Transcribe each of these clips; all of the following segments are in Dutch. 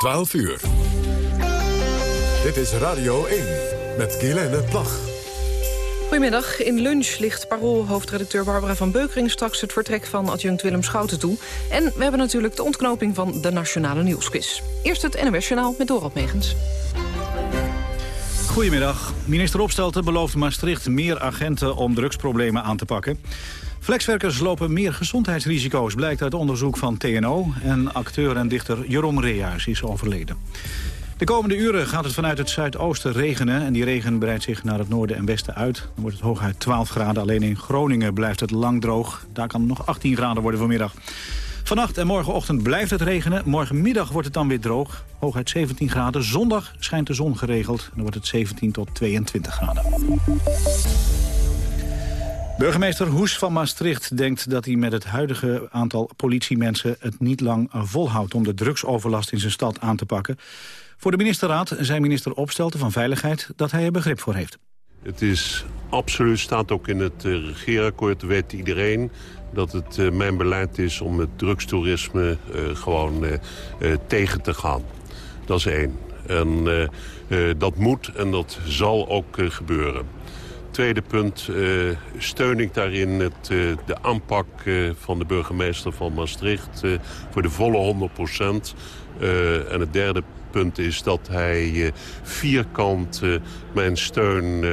12 uur. Dit is Radio 1 met Guylaine Plag. Goedemiddag. In lunch ligt Parool-hoofdredacteur Barbara van Beukering... straks het vertrek van adjunct Willem Schouten toe. En we hebben natuurlijk de ontknoping van de Nationale Nieuwsquiz. Eerst het NOS Journaal met Dorot Megens. Goedemiddag. Minister Opstelten belooft Maastricht meer agenten om drugsproblemen aan te pakken. Flexwerkers lopen meer gezondheidsrisico's, blijkt uit onderzoek van TNO. En acteur en dichter Jeroen Rehuis is overleden. De komende uren gaat het vanuit het zuidoosten regenen... en die regen breidt zich naar het noorden en westen uit. Dan wordt het hooguit 12 graden. Alleen in Groningen blijft het lang droog. Daar kan het nog 18 graden worden vanmiddag. Vannacht en morgenochtend blijft het regenen. Morgenmiddag wordt het dan weer droog. Hooguit 17 graden. Zondag schijnt de zon geregeld. Dan wordt het 17 tot 22 graden. Burgemeester Hoes van Maastricht denkt dat hij met het huidige aantal politiemensen het niet lang volhoudt om de drugsoverlast in zijn stad aan te pakken. Voor de ministerraad zei minister Opstelten van Veiligheid dat hij er begrip voor heeft. Het is absoluut, staat ook in het uh, regeerakkoord, weet iedereen dat het uh, mijn beleid is om het drugstoerisme uh, gewoon tegen te gaan. Dat is één. En dat moet en dat zal ook gebeuren. Tweede punt, uh, steun ik daarin het, uh, de aanpak uh, van de burgemeester van Maastricht voor de volle 100 procent. en het derde punt is dat hij vierkant mijn steun,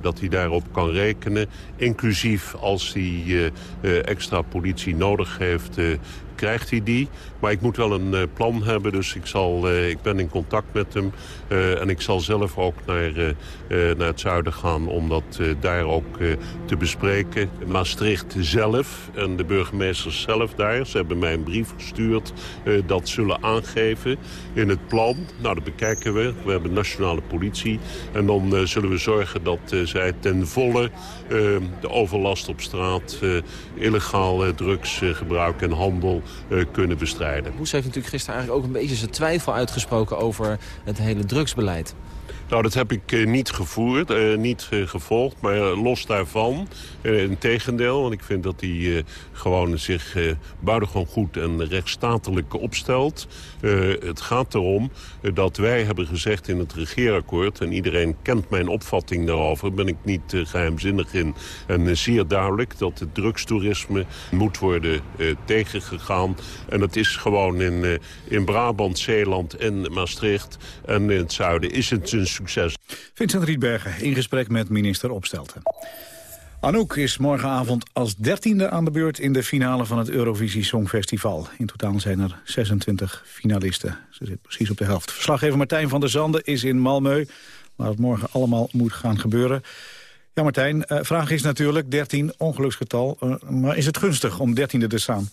dat hij daarop kan rekenen. Inclusief als hij extra politie nodig heeft, krijgt hij die. Maar ik moet wel een uh, plan hebben, dus ik, zal, uh, ik ben in contact met hem. Uh, en ik zal zelf ook naar, naar het zuiden gaan om dat daar ook te bespreken. Maastricht zelf en de burgemeesters zelf daar, ze hebben mij een brief gestuurd... dat zullen aangeven in het plan. Nou, dat bekijken we. We hebben nationale politie. En dan zullen we zorgen dat zij ten volle de overlast op straat... illegaal drugsgebruik en handel kunnen bestrijden. Hoes heeft natuurlijk gisteren eigenlijk ook een beetje zijn twijfel uitgesproken over het hele drugsbeleid. Nou, dat heb ik uh, niet gevoerd, uh, niet uh, gevolgd, maar los daarvan. in tegendeel, want ik vind dat hij gewoon zich buitengewoon goed en rechtsstatelijk opstelt. het gaat erom dat wij hebben gezegd in het regeerakkoord... en iedereen kent mijn opvatting daarover, ben ik niet geheimzinnig in... en zeer duidelijk dat het drugstoerisme moet worden tegengegaan. En dat is gewoon in, in Brabant, Zeeland en Maastricht en in het zuiden is het een succes. Vincent Rietbergen in gesprek met minister Opstelten. Anouk is morgenavond als dertiende aan de beurt in de finale van het Eurovisie Songfestival. In totaal zijn er 26 finalisten. Ze zit precies op de helft. Verslaggever Martijn van der Zanden is in Malmö, waar het morgen allemaal moet gaan gebeuren. Ja Martijn, uh, vraag is natuurlijk 13, ongeluksgetal. Uh, maar is het gunstig om dertiende te staan?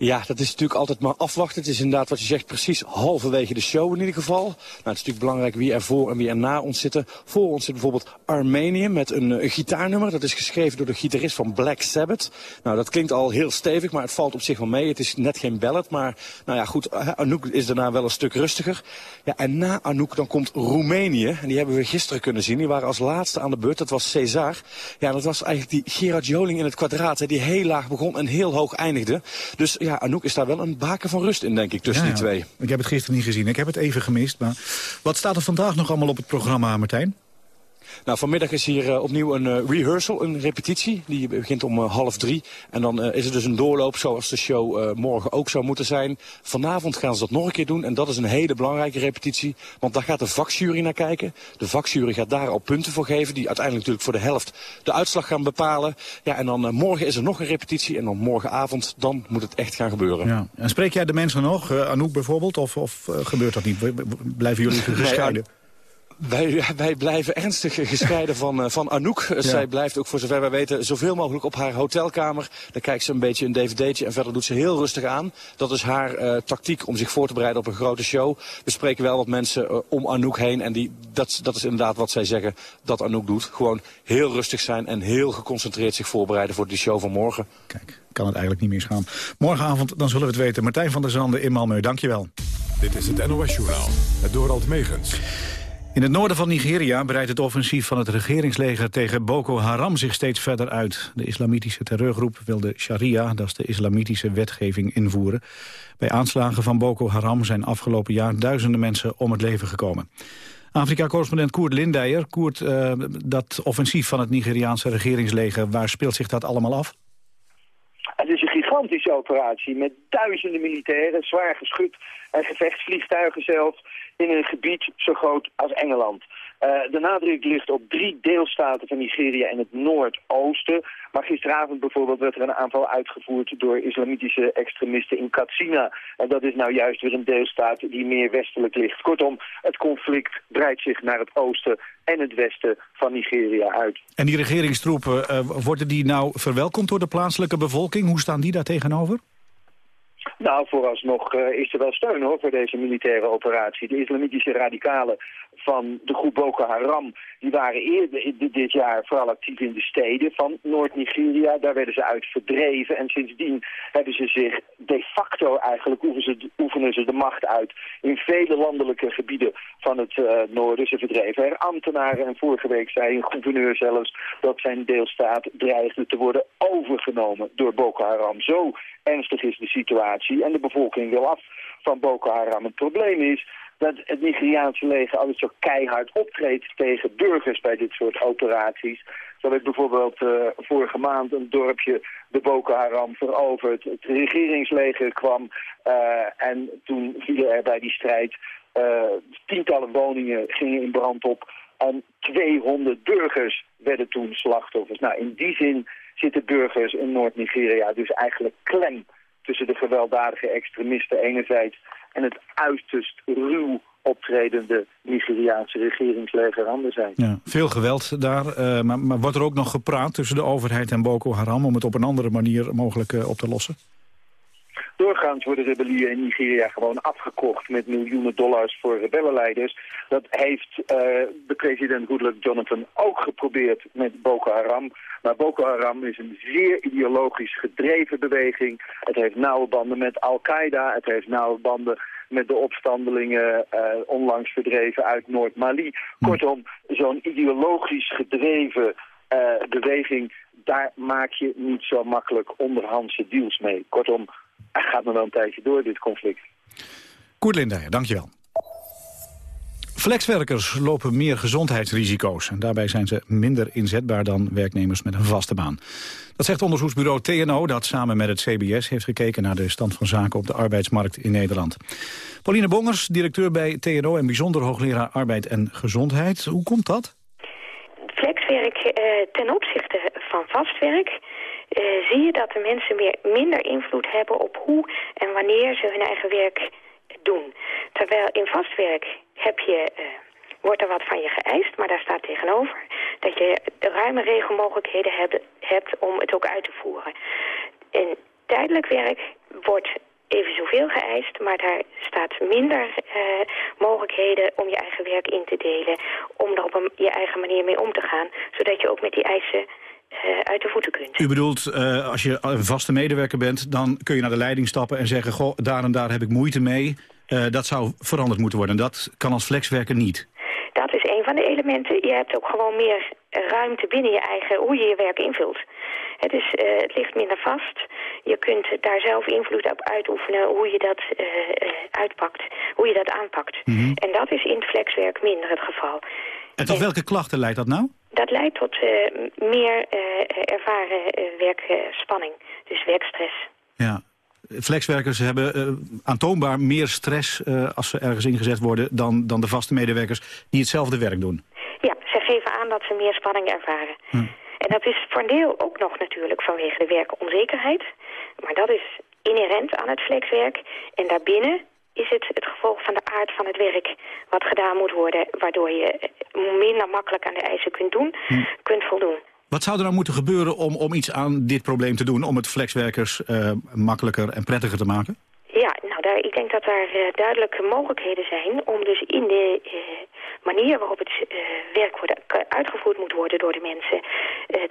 Ja, dat is natuurlijk altijd maar afwachten. Het is inderdaad wat je zegt precies halverwege de show in ieder geval. Nou, het is natuurlijk belangrijk wie er voor en wie er na ons zitten. Voor ons zit bijvoorbeeld Armenië met een, een gitaarnummer. Dat is geschreven door de gitarist van Black Sabbath. Nou, dat klinkt al heel stevig, maar het valt op zich wel mee. Het is net geen ballad, maar nou ja, goed, Anouk is daarna wel een stuk rustiger. Ja, en na Anouk dan komt Roemenië. En die hebben we gisteren kunnen zien. Die waren als laatste aan de beurt. Dat was César. Ja, dat was eigenlijk die Gerard Joling in het kwadraat. Die heel laag begon en heel hoog eindigde. Dus Anouk is daar wel een baken van rust in, denk ik, tussen die twee. Ik heb het gisteren niet gezien. Ik heb het even gemist. Maar wat staat er vandaag nog allemaal op het programma, Martijn? Nou, vanmiddag is hier uh, opnieuw een uh, rehearsal, een repetitie. Die begint om uh, half drie. En dan is er dus een doorloop zoals de show morgen ook zou moeten zijn. Vanavond gaan ze dat nog een keer doen. En dat is een hele belangrijke repetitie. Want daar gaat de vakjury naar kijken. De vakjury gaat daar al punten voor geven. Die uiteindelijk natuurlijk voor de helft de uitslag gaan bepalen. Ja, en dan morgen is er nog een repetitie. En dan morgenavond, dan moet het echt gaan gebeuren. Ja. En spreek jij de mensen nog? Anouk bijvoorbeeld? Of, of gebeurt dat niet? Blijven jullie gescheiden? Wij, wij blijven ernstig gescheiden van, uh, van Anouk. Zij blijft ook voor zover wij weten zoveel mogelijk op haar hotelkamer. Daar kijkt ze een beetje een dvd'tje en verder doet ze heel rustig aan. Dat is haar uh, tactiek om zich voor te bereiden op een grote show. We spreken wel wat mensen uh, om Anouk heen en die, dat, dat is inderdaad wat zij zeggen dat Anouk doet. Gewoon heel rustig zijn en heel geconcentreerd zich voorbereiden voor die show van morgen. Kijk, kan het eigenlijk niet misgaan. Morgenavond, dan zullen we het weten. Martijn van der Zanden in Malmö, dankjewel. Dit is het NOS Journaal, het Dorald Megens. In het noorden van Nigeria breidt het offensief van het regeringsleger tegen Boko Haram zich steeds verder uit. De islamitische terreurgroep wil de sharia, dat is de islamitische wetgeving, invoeren. Bij aanslagen van Boko Haram zijn afgelopen jaar duizenden mensen om het leven gekomen. Afrika-correspondent Koert Lindijer. Koert, uh, dat offensief van het Nigeriaanse regeringsleger, waar speelt zich dat allemaal af? Het is een gigantische operatie met duizenden militairen, zwaar geschut en gevechtsvliegtuigen zelfs in een gebied zo groot als Engeland. Uh, de nadruk ligt op drie deelstaten van Nigeria in het noordoosten. Maar gisteravond bijvoorbeeld werd er een aanval uitgevoerd door islamitische extremisten in Katsina. En dat is nou juist weer een deelstaat die meer westelijk ligt. Kortom, het conflict breidt zich naar het oosten en het westen van Nigeria uit. En die regeringstroepen, uh, worden die nou verwelkomd door de plaatselijke bevolking? Hoe staan die daar tegenover? Nou, vooralsnog uh, is er wel steun hoor voor deze militaire operatie. De islamitische radicalen van de groep Boko Haram... die waren eerder dit jaar vooral actief in de steden van Noord-Nigeria. Daar werden ze uit verdreven en sindsdien hebben ze zich de facto eigenlijk... oefenen ze, de macht uit in vele landelijke gebieden van het uh, noorden. Ze verdreven er ambtenaren en vorige week zei een gouverneur zelfs... dat zijn deelstaat dreigde te worden overgenomen door Boko Haram. Zo ernstig is de situatie en de bevolking wil af van Boko Haram. Het probleem is dat het Nigeriaanse leger altijd zo keihard optreedt tegen burgers bij dit soort operaties. Zo werd bijvoorbeeld uh, vorige maand een dorpje de Boko Haram veroverd. Het regeringsleger kwam uh, en toen vielen er bij die strijd uh, tientallen woningen gingen in brand op. En 200 burgers werden toen slachtoffers. Nou, in die zin zitten burgers in Noord-Nigeria dus eigenlijk klem tussen de gewelddadige extremisten enerzijds en het uiterst ruw optredende Nigeriaanse regeringsleger zijn. Ja, veel geweld daar, uh, maar, maar, wordt er ook nog gepraat tussen de overheid en Boko Haram... om het op een andere manier mogelijk uh, op te lossen? Doorgaans worden rebellieën in Nigeria gewoon afgekocht met miljoenen dollars voor rebellenleiders. Dat heeft uh, de president Goodluck Jonathan ook geprobeerd met Boko Haram. Maar Boko Haram is een zeer ideologisch gedreven beweging. Het heeft nauwe banden met Al-Qaeda, het heeft nauwe banden met de opstandelingen uh, onlangs verdreven uit Noord-Mali. Kortom, zo'n ideologisch gedreven uh, beweging, daar maak je niet zo makkelijk onderhandse deals mee. Kortom, het gaat nog wel een tijdje door, dit conflict. Koert Lindeyer, dankjewel. Flexwerkers lopen meer gezondheidsrisico's. En daarbij zijn ze minder inzetbaar dan werknemers met een vaste baan. Dat zegt onderzoeksbureau TNO dat samen met het CBS heeft gekeken naar de stand van zaken op de arbeidsmarkt in Nederland. Pauline Bongers, directeur bij TNO en bijzonder hoogleraar arbeid en gezondheid. Hoe komt dat? Flexwerk eh, ten opzichte van vastwerk uh, zie je dat de mensen meer, minder invloed hebben op hoe en wanneer ze hun eigen werk doen. Terwijl in vastwerk heb je, uh, wordt er wat van je geëist, maar daar staat tegenover dat je ruime regelmogelijkheden hebt, om het ook uit te voeren. In tijdelijk werk wordt even zoveel geëist, maar daar staat minder uh, mogelijkheden om je eigen werk in te delen, om er op een, je eigen manier mee om te gaan, zodat je ook met die eisen uh, uit de voeten kunt. U bedoelt, uh, als je een vaste medewerker bent... dan kun je naar de leiding stappen en zeggen... goh, daar en daar heb ik moeite mee. Uh, dat zou veranderd moeten worden. Dat kan als flexwerker niet. Dat is een van de elementen. Je hebt ook gewoon meer ruimte binnen je eigen... hoe je je werk invult. Het, is, het ligt minder vast. Je kunt daar zelf invloed op uitoefenen hoe je dat uitpakt. Hoe je dat aanpakt. Mm -hmm. En dat is in het flexwerk minder het geval. En tot welke klachten leidt dat nou? Dat leidt tot uh, meer uh, ervaren uh, werkspanning, dus werkstress. Ja, flexwerkers hebben aantoonbaar meer stress als ze ergens ingezet worden... Dan, dan de vaste medewerkers die hetzelfde werk doen. Ja, ze geven aan dat ze meer spanning ervaren. Hm. En dat is voor een deel ook nog natuurlijk vanwege de werkonzekerheid. Maar dat is inherent aan het flexwerk. En daarbinnen is het het gevolg van de aard van het werk wat gedaan moet worden... waardoor je minder makkelijk aan de eisen kunt doen, hm. kunt voldoen. Wat zou er nou moeten gebeuren om, om iets aan dit probleem te doen... om het flexwerkers uh, makkelijker en prettiger te maken? Ja, nou, daar, ik denk dat daar uh, duidelijke mogelijkheden zijn om dus in de manier waarop het werk wordt, uitgevoerd moet worden door de mensen...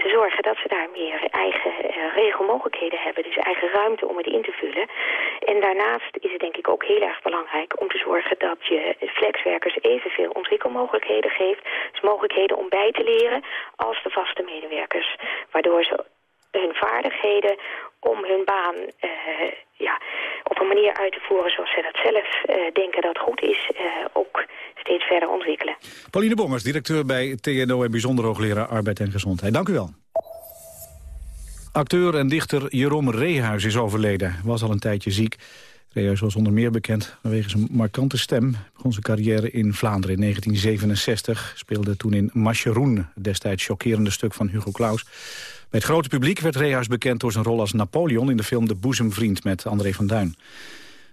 te zorgen dat ze daar meer eigen regelmogelijkheden hebben. Dus eigen ruimte om het in te vullen. En daarnaast is het denk ik ook heel erg belangrijk om te zorgen dat je flexwerkers evenveel ontwikkelmogelijkheden geeft. Dus mogelijkheden om bij te leren als de vaste medewerkers. Waardoor ze hun vaardigheden om hun baan uh, ja, op een manier uit te voeren zoals ze dat zelf uh, denken dat goed is, uh, ook steeds verder ontwikkelen. Pauline Bongers, directeur bij TNO en bijzonder hoogleraar Arbeid en Gezondheid. Dank u wel. Acteur en dichter Jeroen Reehuis is overleden. Was al een tijdje ziek. Reehuis was onder meer bekend vanwege zijn markante stem. Begon zijn carrière in Vlaanderen in 1967. Speelde toen in Macheroen, destijds chockerende stuk van Hugo Claus. Bij het grote publiek werd Reehuis bekend door zijn rol als Napoleon... in de film De Boezemvriend met André van Duin.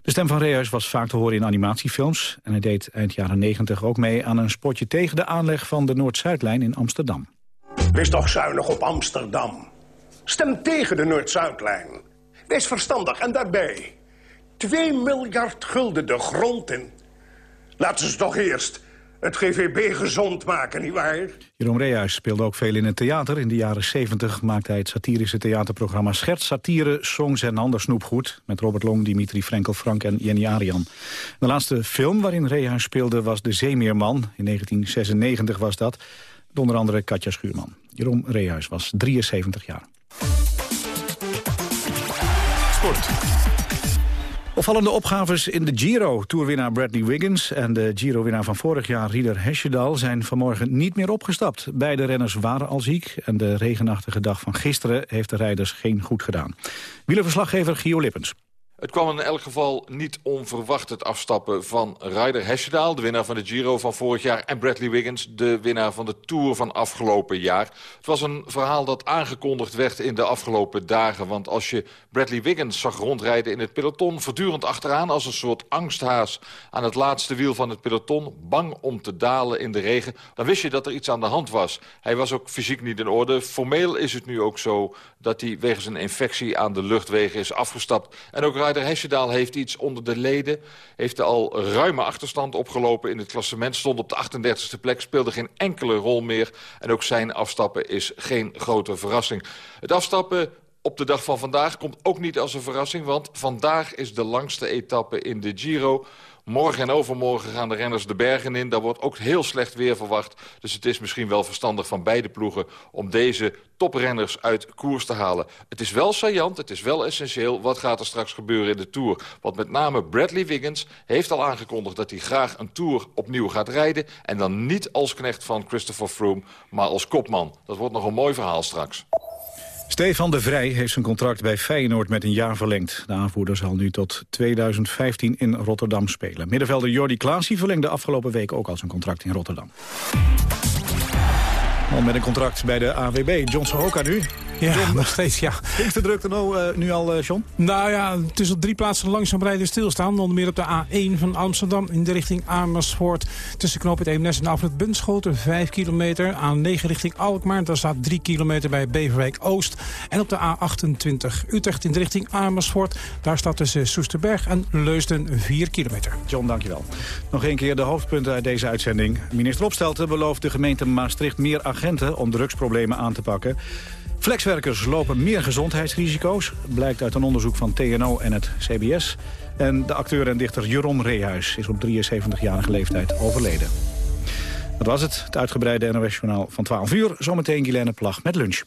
De stem van Reehuis was vaak te horen in animatiefilms... en hij deed eind jaren 90 ook mee aan een spotje tegen de aanleg van de Noord-Zuidlijn in Amsterdam. Wees toch zuinig op Amsterdam. Stem tegen de Noord-Zuidlijn. Wees verstandig en daarbij. 2 miljard gulden de grond in. Laten ze toch eerst het GVB gezond maken, nietwaar? Jeroen Reehuis speelde ook veel in het theater. In de jaren 70 maakte hij het satirische theaterprogramma Scherts, Satire, Songs en Ander Snoepgoed... met Robert Long, Dimitri Frenkel, Frank en Jenny Arian. De laatste film waarin Reehuis speelde was De Zeemeerman. In 1996 was dat. Met onder andere Katja Schuurman. Jeroen Reehuis was 73 jaar. Sport. Opvallende opgaves in de Giro. Tourwinnaar Bradley Wiggins en de Giro-winnaar van vorig jaar Rieder Hesjedal zijn vanmorgen niet meer opgestapt. Beide renners waren al ziek en de regenachtige dag van gisteren heeft de rijders geen goed gedaan. Wielerverslaggever Gio Lippens. Het kwam in elk geval niet onverwacht het afstappen van Ryder Hesjedaal... de winnaar van de Giro van vorig jaar... en Bradley Wiggins, de winnaar van de Tour van afgelopen jaar. Het was een verhaal dat aangekondigd werd in de afgelopen dagen. Want als je Bradley Wiggins zag rondrijden in het peloton... voortdurend achteraan als een soort angsthaas aan het laatste wiel van het peloton... bang om te dalen in de regen, dan wist je dat er iets aan de hand was. Hij was ook fysiek niet in orde. Formeel is het nu ook zo dat hij wegens een infectie aan de luchtwegen is afgestapt. En ook Ryder Hesjedaal heeft iets onder de leden. Heeft al ruime achterstand opgelopen in het klassement. Stond op de 38e plek, speelde geen enkele rol meer. En ook zijn afstappen is geen grote verrassing. Het afstappen op de dag van vandaag komt ook niet als een verrassing... want vandaag is de langste etappe in de Giro... Morgen en overmorgen gaan de renners de bergen in. Daar wordt ook heel slecht weer verwacht. Dus het is misschien wel verstandig van beide ploegen... om deze toprenners uit koers te halen. Het is wel saillant, het is wel essentieel. Wat gaat er straks gebeuren in de Tour? Want met name Bradley Wiggins heeft al aangekondigd... dat hij graag een Tour opnieuw gaat rijden. En dan niet als knecht van Christopher Froome, maar als kopman. Dat wordt nog een mooi verhaal straks. Stefan de Vrij heeft zijn contract bij Feyenoord met een jaar verlengd. De aanvoerder zal nu tot 2015 in Rotterdam spelen. Middenvelder Jordi Klaasie verlengde afgelopen week ook al zijn contract in Rotterdam. Al met een contract bij de AWB. John Sohoka nu. Ja, nog steeds, ja. Is de drukte nou, uh, nu al, uh, John? Nou ja, het is op drie plaatsen langzaam rijden stilstaan. Onder meer op de A1 van Amsterdam in de richting Amersfoort. Tussen knoop het Eemnes en Afrit Bunschoten, 5 kilometer. A9 richting Alkmaar, daar staat 3 kilometer bij Beverwijk Oost. En op de A28 Utrecht in de richting Amersfoort. Daar staat tussen Soesterberg en Leusden 4 kilometer. John, dankjewel. Nog een keer de hoofdpunten uit deze uitzending. Minister Opstelten belooft de gemeente Maastricht meer agenten om drugsproblemen aan te pakken. Flexwerkers lopen meer gezondheidsrisico's, blijkt uit een onderzoek van TNO en het CBS. En de acteur en dichter Jeroen Reehuis is op 73-jarige leeftijd overleden. Dat was het, het uitgebreide NOS-journaal van 12 uur. Zometeen Guilaine Plag met lunch.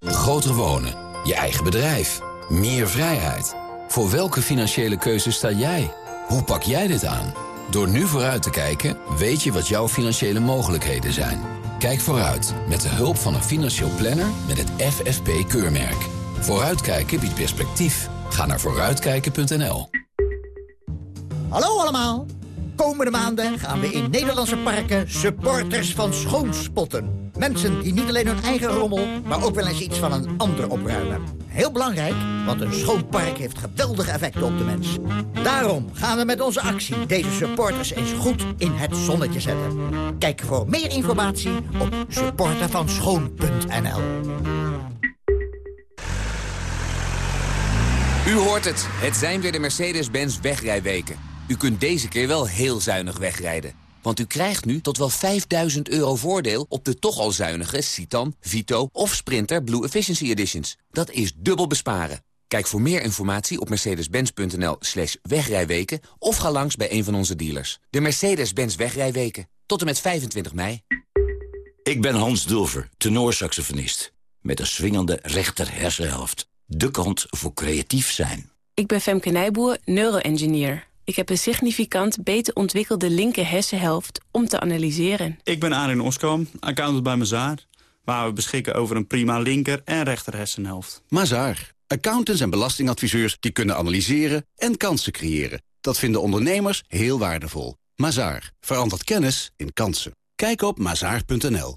Groter wonen, je eigen bedrijf, meer vrijheid. Voor welke financiële keuze sta jij? Hoe pak jij dit aan? Door nu vooruit te kijken, weet je wat jouw financiële mogelijkheden zijn. Kijk vooruit met de hulp van een financieel planner met het FFP-keurmerk. Vooruitkijken biedt perspectief. Ga naar vooruitkijken.nl. Hallo allemaal! Komende maanden gaan we in Nederlandse parken supporters van schoon spotten. Mensen die niet alleen hun eigen rommel, maar ook wel eens iets van een ander opruimen. Heel belangrijk, want een schoon park heeft geweldige effecten op de mens. Daarom gaan we met onze actie deze supporters eens goed in het zonnetje zetten. Kijk voor meer informatie op supportervanschoon.nl U hoort het. Het zijn weer de Mercedes-Benz wegrijweken. U kunt deze keer wel heel zuinig wegrijden. Want u krijgt nu tot wel 5000 euro voordeel op de toch al zuinige Citan, Vito of Sprinter Blue Efficiency Editions. Dat is dubbel besparen. Kijk voor meer informatie op mercedes-benz.nl slash wegrijweken... of ga langs bij een van onze dealers. De Mercedes-Benz wegrijweken. Tot en met 25 mei. Ik ben Hans Dulver, tenorsaxofonist. Met een swingende rechter hersenhelft. De kant voor creatief zijn. Ik ben Femke Nijboer, neuroengineer. Ik heb een significant beter ontwikkelde linker hersenhelft om te analyseren. Ik ben Arin Oskam, accountant bij Mazaar. Waar we beschikken over een prima linker en rechter hersenhelft. Mazaar. Accountants en belastingadviseurs die kunnen analyseren en kansen creëren. Dat vinden ondernemers heel waardevol. Mazaar. Verandert kennis in kansen. Kijk op mazaar.nl.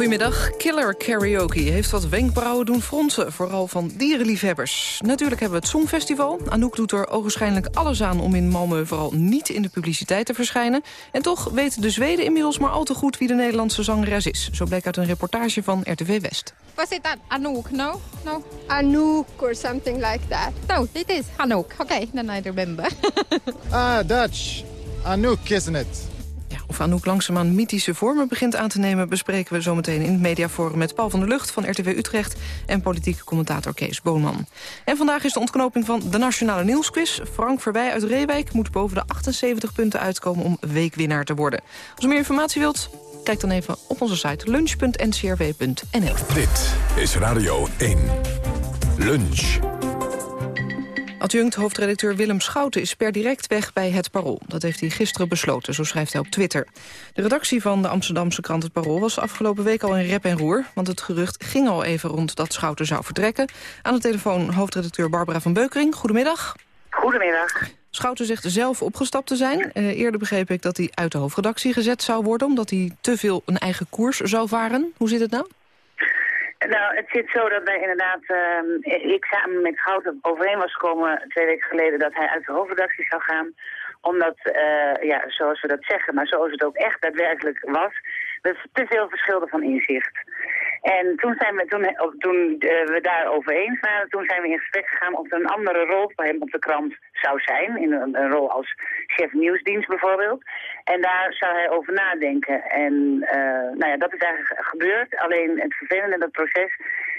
Goedemiddag. Killer Karaoke heeft wat wenkbrauwen doen fronsen, vooral van dierenliefhebbers. Natuurlijk hebben we het Songfestival. Anouk doet er ogenschijnlijk alles aan om in Malmö vooral niet in de publiciteit te verschijnen. En toch weten de Zweden inmiddels maar al te goed wie de Nederlandse zangeres is. Zo bleek uit een reportage van RTV West. Was it Anouk? No? No? Anouk or something like that. No, it is Anouk. Okay, then I remember. ah, Dutch. Anouk, isn't it? Of Anouk langzaamaan mythische vormen begint aan te nemen... bespreken we zometeen in het mediaforum met Paul van der Lucht van RTW Utrecht... en politieke commentator Kees Boonman. En vandaag is de ontknoping van de Nationale Nieuwsquiz. Frank Verwij uit Reewijk moet boven de 78 punten uitkomen... om weekwinnaar te worden. Als u meer informatie wilt, kijk dan even op onze site lunch.ncrw.nl. Dit is Radio 1. Lunch. Adjunct hoofdredacteur Willem Schouten is per direct weg bij Het Parool. Dat heeft hij gisteren besloten, zo schrijft hij op Twitter. De redactie van de Amsterdamse krant Het Parool was afgelopen week al in rep en roer... want het gerucht ging al even rond dat Schouten zou vertrekken. Aan de telefoon hoofdredacteur Barbara van Beukering. Goedemiddag. Goedemiddag. Schouten zegt zelf opgestapt te zijn. Uh, eerder begreep ik dat hij uit de hoofdredactie gezet zou worden... omdat hij te veel een eigen koers zou varen. Hoe zit het nou? Nou, het zit zo dat wij inderdaad, uh, ik samen met Schouten overeen was gekomen twee weken geleden dat hij uit de hoofdredactie zou gaan. Omdat, uh, ja, zoals we dat zeggen, maar zoals het ook echt daadwerkelijk was, we te veel verschilden van inzicht. En toen, zijn we, toen, toen uh, we daar over eens waren, toen zijn we in gesprek gegaan of er een andere rol voor hem op de krant zou zijn. In een, een rol als chef nieuwsdienst bijvoorbeeld. En daar zou hij over nadenken. En uh, nou ja, dat is eigenlijk gebeurd. Alleen het vervelende in dat proces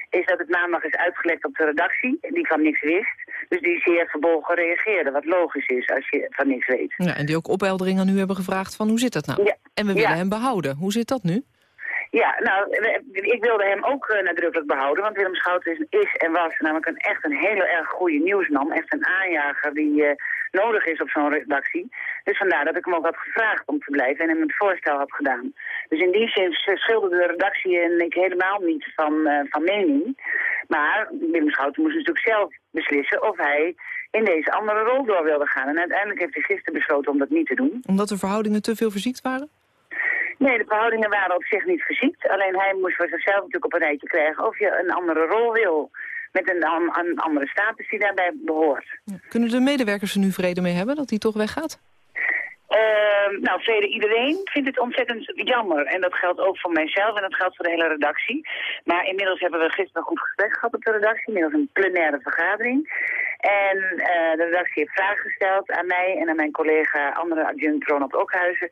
is dat het maandag is uitgelekt op de redactie, die van niks wist. Dus die zeer verbolgen reageerde, wat logisch is als je van niks weet. Ja, en die ook opheldering aan u hebben gevraagd van hoe zit dat nou? Ja. En we willen Ja. hem behouden. Hoe zit dat nu? Ja, nou, ik wilde hem ook eh, nadrukkelijk behouden, want Willem Schouten is, is en was namelijk een, echt een hele erg goede nieuwsman. Echt een aanjager die eh, nodig is op zo'n redactie. Dus vandaar dat ik hem ook had gevraagd om te blijven en hem het voorstel had gedaan. Dus in die zin schilderde de redactie en ik helemaal niet van, eh, van mening. Maar Willem Schouten moest natuurlijk zelf beslissen of hij in deze andere rol door wilde gaan. En uiteindelijk heeft hij gisteren besloten om dat niet te doen. Omdat de verhoudingen te veel verziekt waren? Nee, de verhoudingen waren op zich niet verziekt. Alleen hij moest voor zichzelf natuurlijk op een rijtje krijgen of je een andere rol wil. Met een, een andere status die daarbij behoort. Kunnen de medewerkers er nu vrede mee hebben dat hij toch weggaat? Ehm, nou, vrede iedereen vindt het ontzettend jammer. En dat geldt ook voor mijzelf en dat geldt voor de hele redactie. Maar inmiddels hebben we gisteren een goed gesprek gehad op de redactie. Inmiddels een plenaire vergadering. En de redactie heeft vragen gesteld aan mij en aan mijn collega, andere adjunct Ronald Okhuizen.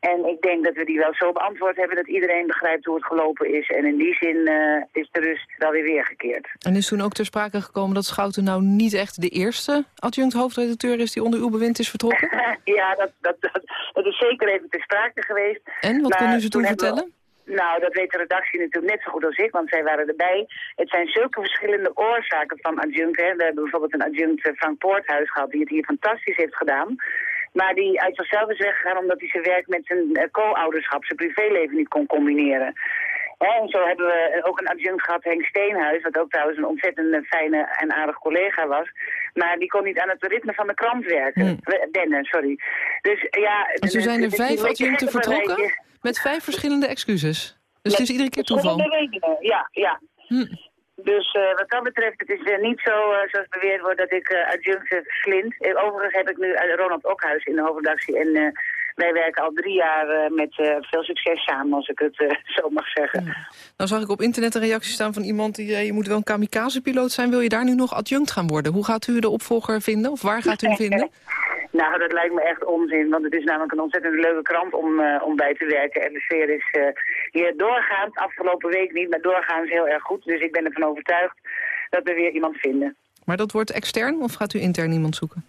En ik denk dat we die wel zo beantwoord hebben dat iedereen begrijpt hoe het gelopen is. En in die zin eh, is de rust wel weer weergekeerd. En is toen ook ter sprake gekomen dat Schouten nou niet echt de eerste adjunct hoofdredacteur is die onder uw bewind is vertrokken? ja, dat, dat, dat, dat is zeker even ter sprake geweest. En, wat u ze toen we- vertellen? Nou, dat weet de redactie natuurlijk net zo goed als ik, want zij waren erbij. Het zijn zulke verschillende oorzaken van adjunct. Hè. We hebben bijvoorbeeld een adjunct eh, Frank Poorthuis gehad, die het hier fantastisch heeft gedaan. Maar die uit zichzelf is weggegaan omdat hij zijn werk met zijn eh, co-ouderschap, zijn privéleven niet kon combineren. En zo hebben we ook een adjunct gehad, Henk Steenhuis, wat ook trouwens een ontzettend eh, fijne en aardig collega was. Maar die kon niet aan het ritme van de krant werken. Eh, Benne, sorry. Dus ja... En toen zijn er vijf adjuncten vertrokken met vijf verschillende excuses. Dus het is iedere keer toeval. Ja, ja. Hm. Dus uh, wat dat betreft, het is uh, niet zo, uh, zoals beweerd wordt, dat ik adjuncten slind. overigens heb ik nu Ronald Okhuis in de hoofdredactie en wij werken al drie jaar met veel succes samen, als ik het zo mag zeggen. Ja. Nou zag ik op internet een reactie staan van iemand die, je moet wel een kamikaze-piloot zijn, wil je daar nu nog adjunct gaan worden? Hoe gaat u de opvolger vinden, of waar gaat u hem vinden? Nou, dat lijkt me echt onzin, want het is namelijk een ontzettend leuke krant om, uh, om bij te werken. En de sfeer is uh, hier doorgaans, afgelopen week niet, maar doorgaans heel erg goed. Dus ik ben ervan overtuigd dat we weer iemand vinden. Maar dat wordt extern of gaat u intern iemand zoeken?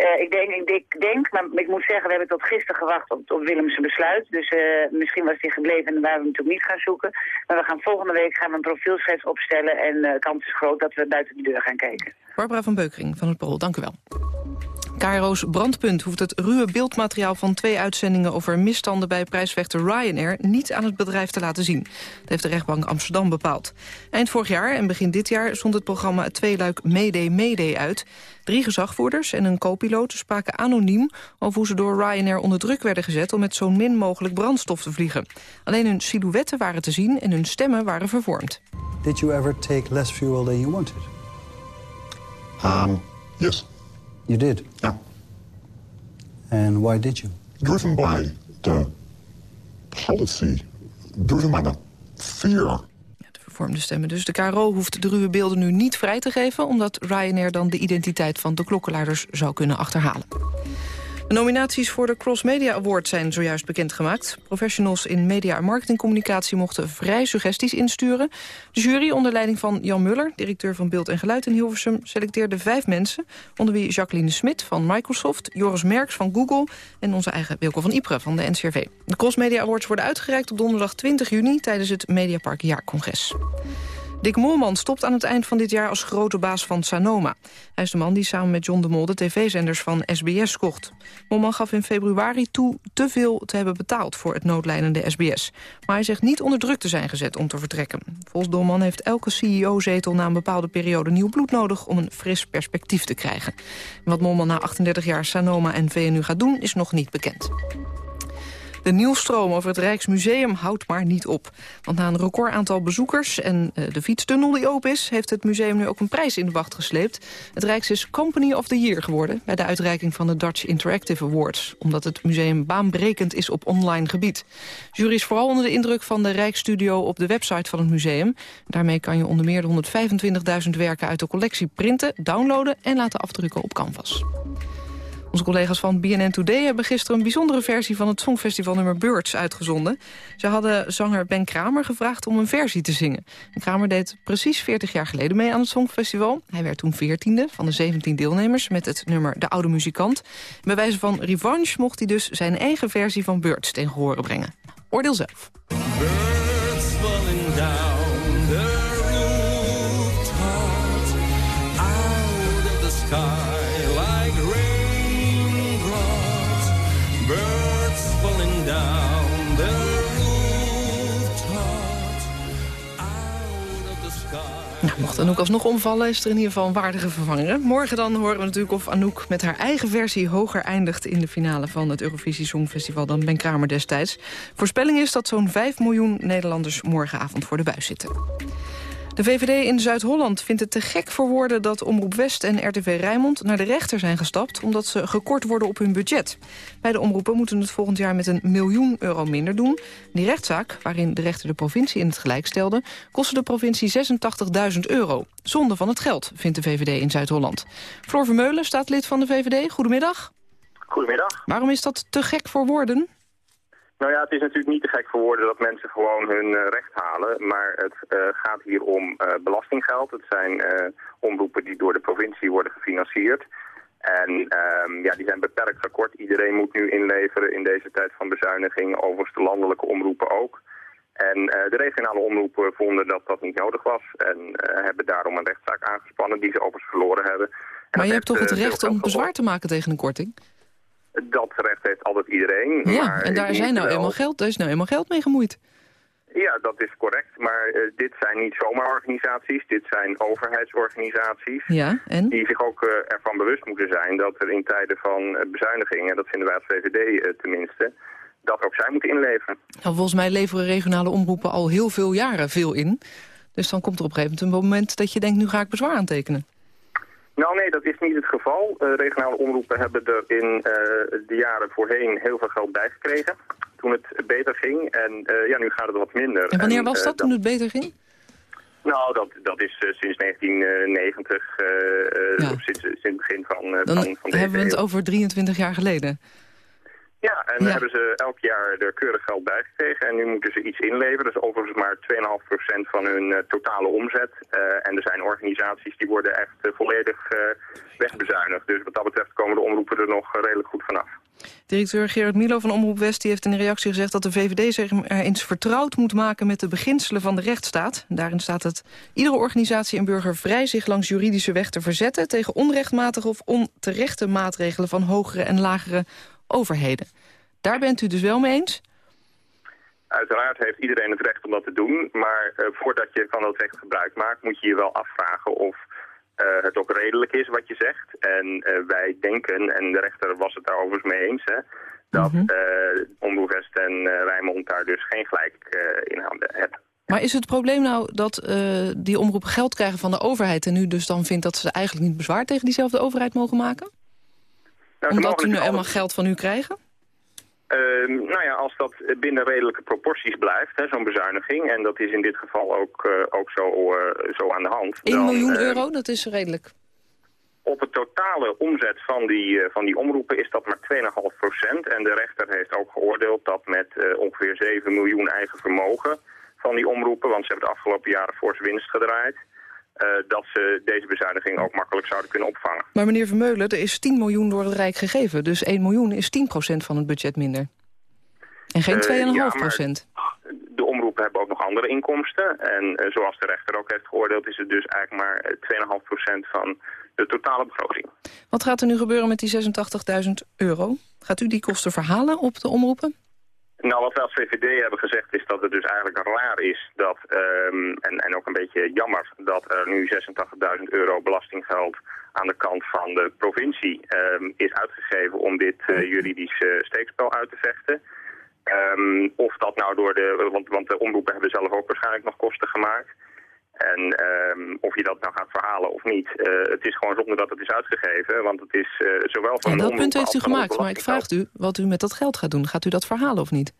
Uh, ik, denk, ik denk, maar ik moet zeggen, we hebben tot gisteren gewacht op, Willemse besluit. Dus misschien was die gebleven en waar we natuurlijk niet gaan zoeken. Maar we gaan volgende week gaan een profielschets opstellen en de kans is groot dat we buiten de deur gaan kijken. Barbara van Beukering van het Parool, dank u wel. KRO's Brandpunt hoeft het ruwe beeldmateriaal van twee uitzendingen over misstanden bij prijsvechter Ryanair niet aan het bedrijf te laten zien. Dat heeft de rechtbank Amsterdam bepaald. Eind vorig jaar en begin dit jaar zond het programma het tweeluik Mayday Mayday uit. Drie gezagvoerders en een co-piloot spraken anoniem over hoe ze door Ryanair onder druk werden gezet om met zo min mogelijk brandstof te vliegen. Alleen hun silhouetten waren te zien en hun stemmen waren vervormd. Did you ever take less fuel than you wanted? Um, yes. You did? Yeah. And why did you? Driven by the policy. Driven by the fear. de vervormde stemmen. Dus de KRO hoeft de ruwe beelden nu niet vrij te geven... omdat Ryanair dan de identiteit van de klokkenluiders zou kunnen achterhalen. De nominaties voor de Cross Media Award zijn zojuist bekendgemaakt. Professionals in media- en marketingcommunicatie mochten vrij suggesties insturen. De jury onder leiding van Jan Muller, directeur van Beeld en Geluid in Hilversum... selecteerde vijf mensen, onder wie Jacqueline Smit van Microsoft... Joris Merks van Google en onze eigen Wilco van Ypres van de NCRV. De Cross Media Awards worden uitgereikt op donderdag 20 juni... tijdens het Mediapark Jaarcongres. Dick Molman stopt aan het eind van dit jaar als grote baas van Sanoma. Hij is de man die samen met John de Mol de tv-zenders van SBS kocht. Molman gaf in februari toe te veel te hebben betaald voor het noodlijnende SBS. Maar hij zegt niet onder druk te zijn gezet om te vertrekken. Volgens Dolman heeft elke CEO-zetel na een bepaalde periode nieuw bloed nodig... om een fris perspectief te krijgen. wat Molman na 38 jaar Sanoma en VNU gaat doen is nog niet bekend. De nieuwstroom over het Rijksmuseum houdt maar niet op. Want na een record aantal bezoekers en uh, de fietstunnel die open is... heeft het museum nu ook een prijs in de wacht gesleept. Het Rijks is Company of the Year geworden... bij de uitreiking van de Dutch Interactive Awards. Omdat het museum baanbrekend is op online gebied. Jury is vooral onder de indruk van de Rijksstudio op de website van het museum. Daarmee kan je onder meer de 125.000 werken uit de collectie printen, downloaden... en laten afdrukken op canvas. Onze collega's van BNN Today hebben gisteren een bijzondere versie van het Songfestival nummer Birds uitgezonden. Ze hadden zanger Ben Kramer gevraagd om een versie te zingen. Kramer deed precies 40 jaar geleden mee aan het Songfestival. Hij werd toen 14e van de 17 deelnemers met het nummer De Oude Muzikant. Bij wijze van revanche mocht hij dus zijn eigen versie van Birds tegen horen brengen. Oordeel zelf. Birds falling down mocht Anouk alsnog omvallen, is er in ieder geval een waardige vervanger. Morgen dan horen we natuurlijk of Anouk met haar eigen versie... hoger eindigt in de finale van het Eurovisie Songfestival dan Ben Kramer destijds. Voorspelling is dat zo'n 5 miljoen Nederlanders morgenavond voor de buis zitten. De VVD in Zuid-Holland vindt het te gek voor woorden dat Omroep West en RTV Rijnmond naar de rechter zijn gestapt omdat ze gekort worden op hun budget. Beide omroepen moeten het volgend jaar met een miljoen euro minder doen. Die rechtszaak, waarin de rechter de provincie in het gelijk stelde, kostte de provincie 86.000 euro. Zonde van het geld, vindt de VVD in Zuid-Holland. Floor Vermeulen staat lid van de VVD. Goedemiddag. Goedemiddag. Waarom is dat te gek voor woorden? Nou ja, het is natuurlijk niet te gek voor woorden dat mensen gewoon hun uh, recht halen. Maar het uh, gaat hier om uh, belastinggeld. Het zijn omroepen die door de provincie worden gefinancierd. En um, ja, die zijn beperkt gekort. Iedereen moet nu inleveren in deze tijd van bezuiniging. Overigens de landelijke omroepen ook. En de regionale omroepen vonden dat dat niet nodig was. En hebben daarom een rechtszaak aangespannen die ze overigens verloren hebben. En maar je hebt toch het recht om bezwaar te maken tegen een korting? Dat recht heeft altijd iedereen. Ja, maar en daar, zijn nou eenmaal geld, daar is nou eenmaal geld mee gemoeid. Ja, dat is correct. Maar uh, dit zijn niet zomaar organisaties. Dit zijn overheidsorganisaties. Ja, en? Die zich ook uh, ervan bewust moeten zijn dat er in tijden van uh, bezuinigingen, dat vinden wij als VVD tenminste, dat ook zij moeten inleveren. Nou, volgens mij leveren regionale omroepen al heel veel jaren veel in. Dus dan komt er op een gegeven moment een moment dat je denkt... nu ga ik bezwaar aantekenen. Nou nee, dat is niet het geval. Uh, regionale omroepen hebben er in uh, de jaren voorheen heel veel geld bij gekregen. Toen het beter ging. En uh, ja, nu gaat het wat minder. En wanneer was dat, toen het beter ging? Nou, dat, dat is sinds 1990, ja. sinds, sinds het begin van, Dan van, van hebben we het over 23 jaar geleden. Ja, en ja. hebben ze elk jaar er keurig geld bij gekregen. En nu moeten ze iets inleveren. Dat is overigens maar 2,5% van hun uh, totale omzet. Uh, en er zijn organisaties die worden echt uh, volledig wegbezuinigd. Dus wat dat betreft komen de omroepen er nog redelijk goed vanaf. Directeur Gerard Milo van Omroep West die heeft in een reactie gezegd... dat de VVD zich er eens vertrouwd moet maken met de beginselen van de rechtsstaat. Daarin staat het iedere organisatie en burger vrij zich langs juridische weg te verzetten... tegen onrechtmatige of onterechte maatregelen van hogere en lagere overheden. Daar bent u dus wel mee eens? Uiteraard heeft iedereen het recht om dat te doen. Maar uh, voordat je van dat recht gebruik maakt... moet je je wel afvragen of uh, het ook redelijk is wat je zegt. En uh, wij denken, en de rechter was het daar overigens mee eens... Hè, dat mm -hmm. En Rijnmond daar dus geen gelijk in handen hebben. Maar is het probleem nou dat die omroepen geld krijgen van de overheid... en nu dus dan vindt dat ze eigenlijk niet bezwaar tegen diezelfde overheid mogen maken? Nou, Omdat ze nu helemaal geld van u krijgen? Uh, nou ja, als dat binnen redelijke proporties blijft, zo'n bezuiniging... en dat is in dit geval ook, uh, ook zo, uh, zo aan de hand... 1 dan, miljoen euro, dat is redelijk. Op het totale omzet van die, van die omroepen is dat maar 2,5 procent. En de rechter heeft ook geoordeeld dat met ongeveer 7 miljoen eigen vermogen van die omroepen... want ze hebben de afgelopen jaren fors winst gedraaid... Uh, dat ze deze bezuiniging ook makkelijk zouden kunnen opvangen. Maar meneer Vermeulen, er is 10 miljoen door het Rijk gegeven. Dus 1 miljoen is 10% van het budget minder. En geen 2,5 uh, ja, procent. De omroepen hebben ook nog andere inkomsten. En uh, zoals de rechter ook heeft geoordeeld... is het dus eigenlijk maar 2,5 procent van de totale begroting. Wat gaat er nu gebeuren met die 86.000 euro? Gaat u die kosten verhalen op de omroepen? Nou, wat wij als VVD hebben gezegd is dat het dus eigenlijk raar is dat, um, en, en ook een beetje jammer, dat er nu 86.000 euro belastinggeld aan de kant van de provincie um, is uitgegeven om dit uh, juridische steekspel uit te vechten. Um, of dat nou door de, want, want de omroepen hebben zelf ook waarschijnlijk nog kosten gemaakt. En um, of je dat nou gaat verhalen of niet. Uh, het is gewoon zonde dat het is uitgegeven. Want het is uh, zowel van ja, dat punt heeft u gemaakt. Maar ik vraag u wat u met dat geld gaat doen. Gaat u dat verhalen of niet?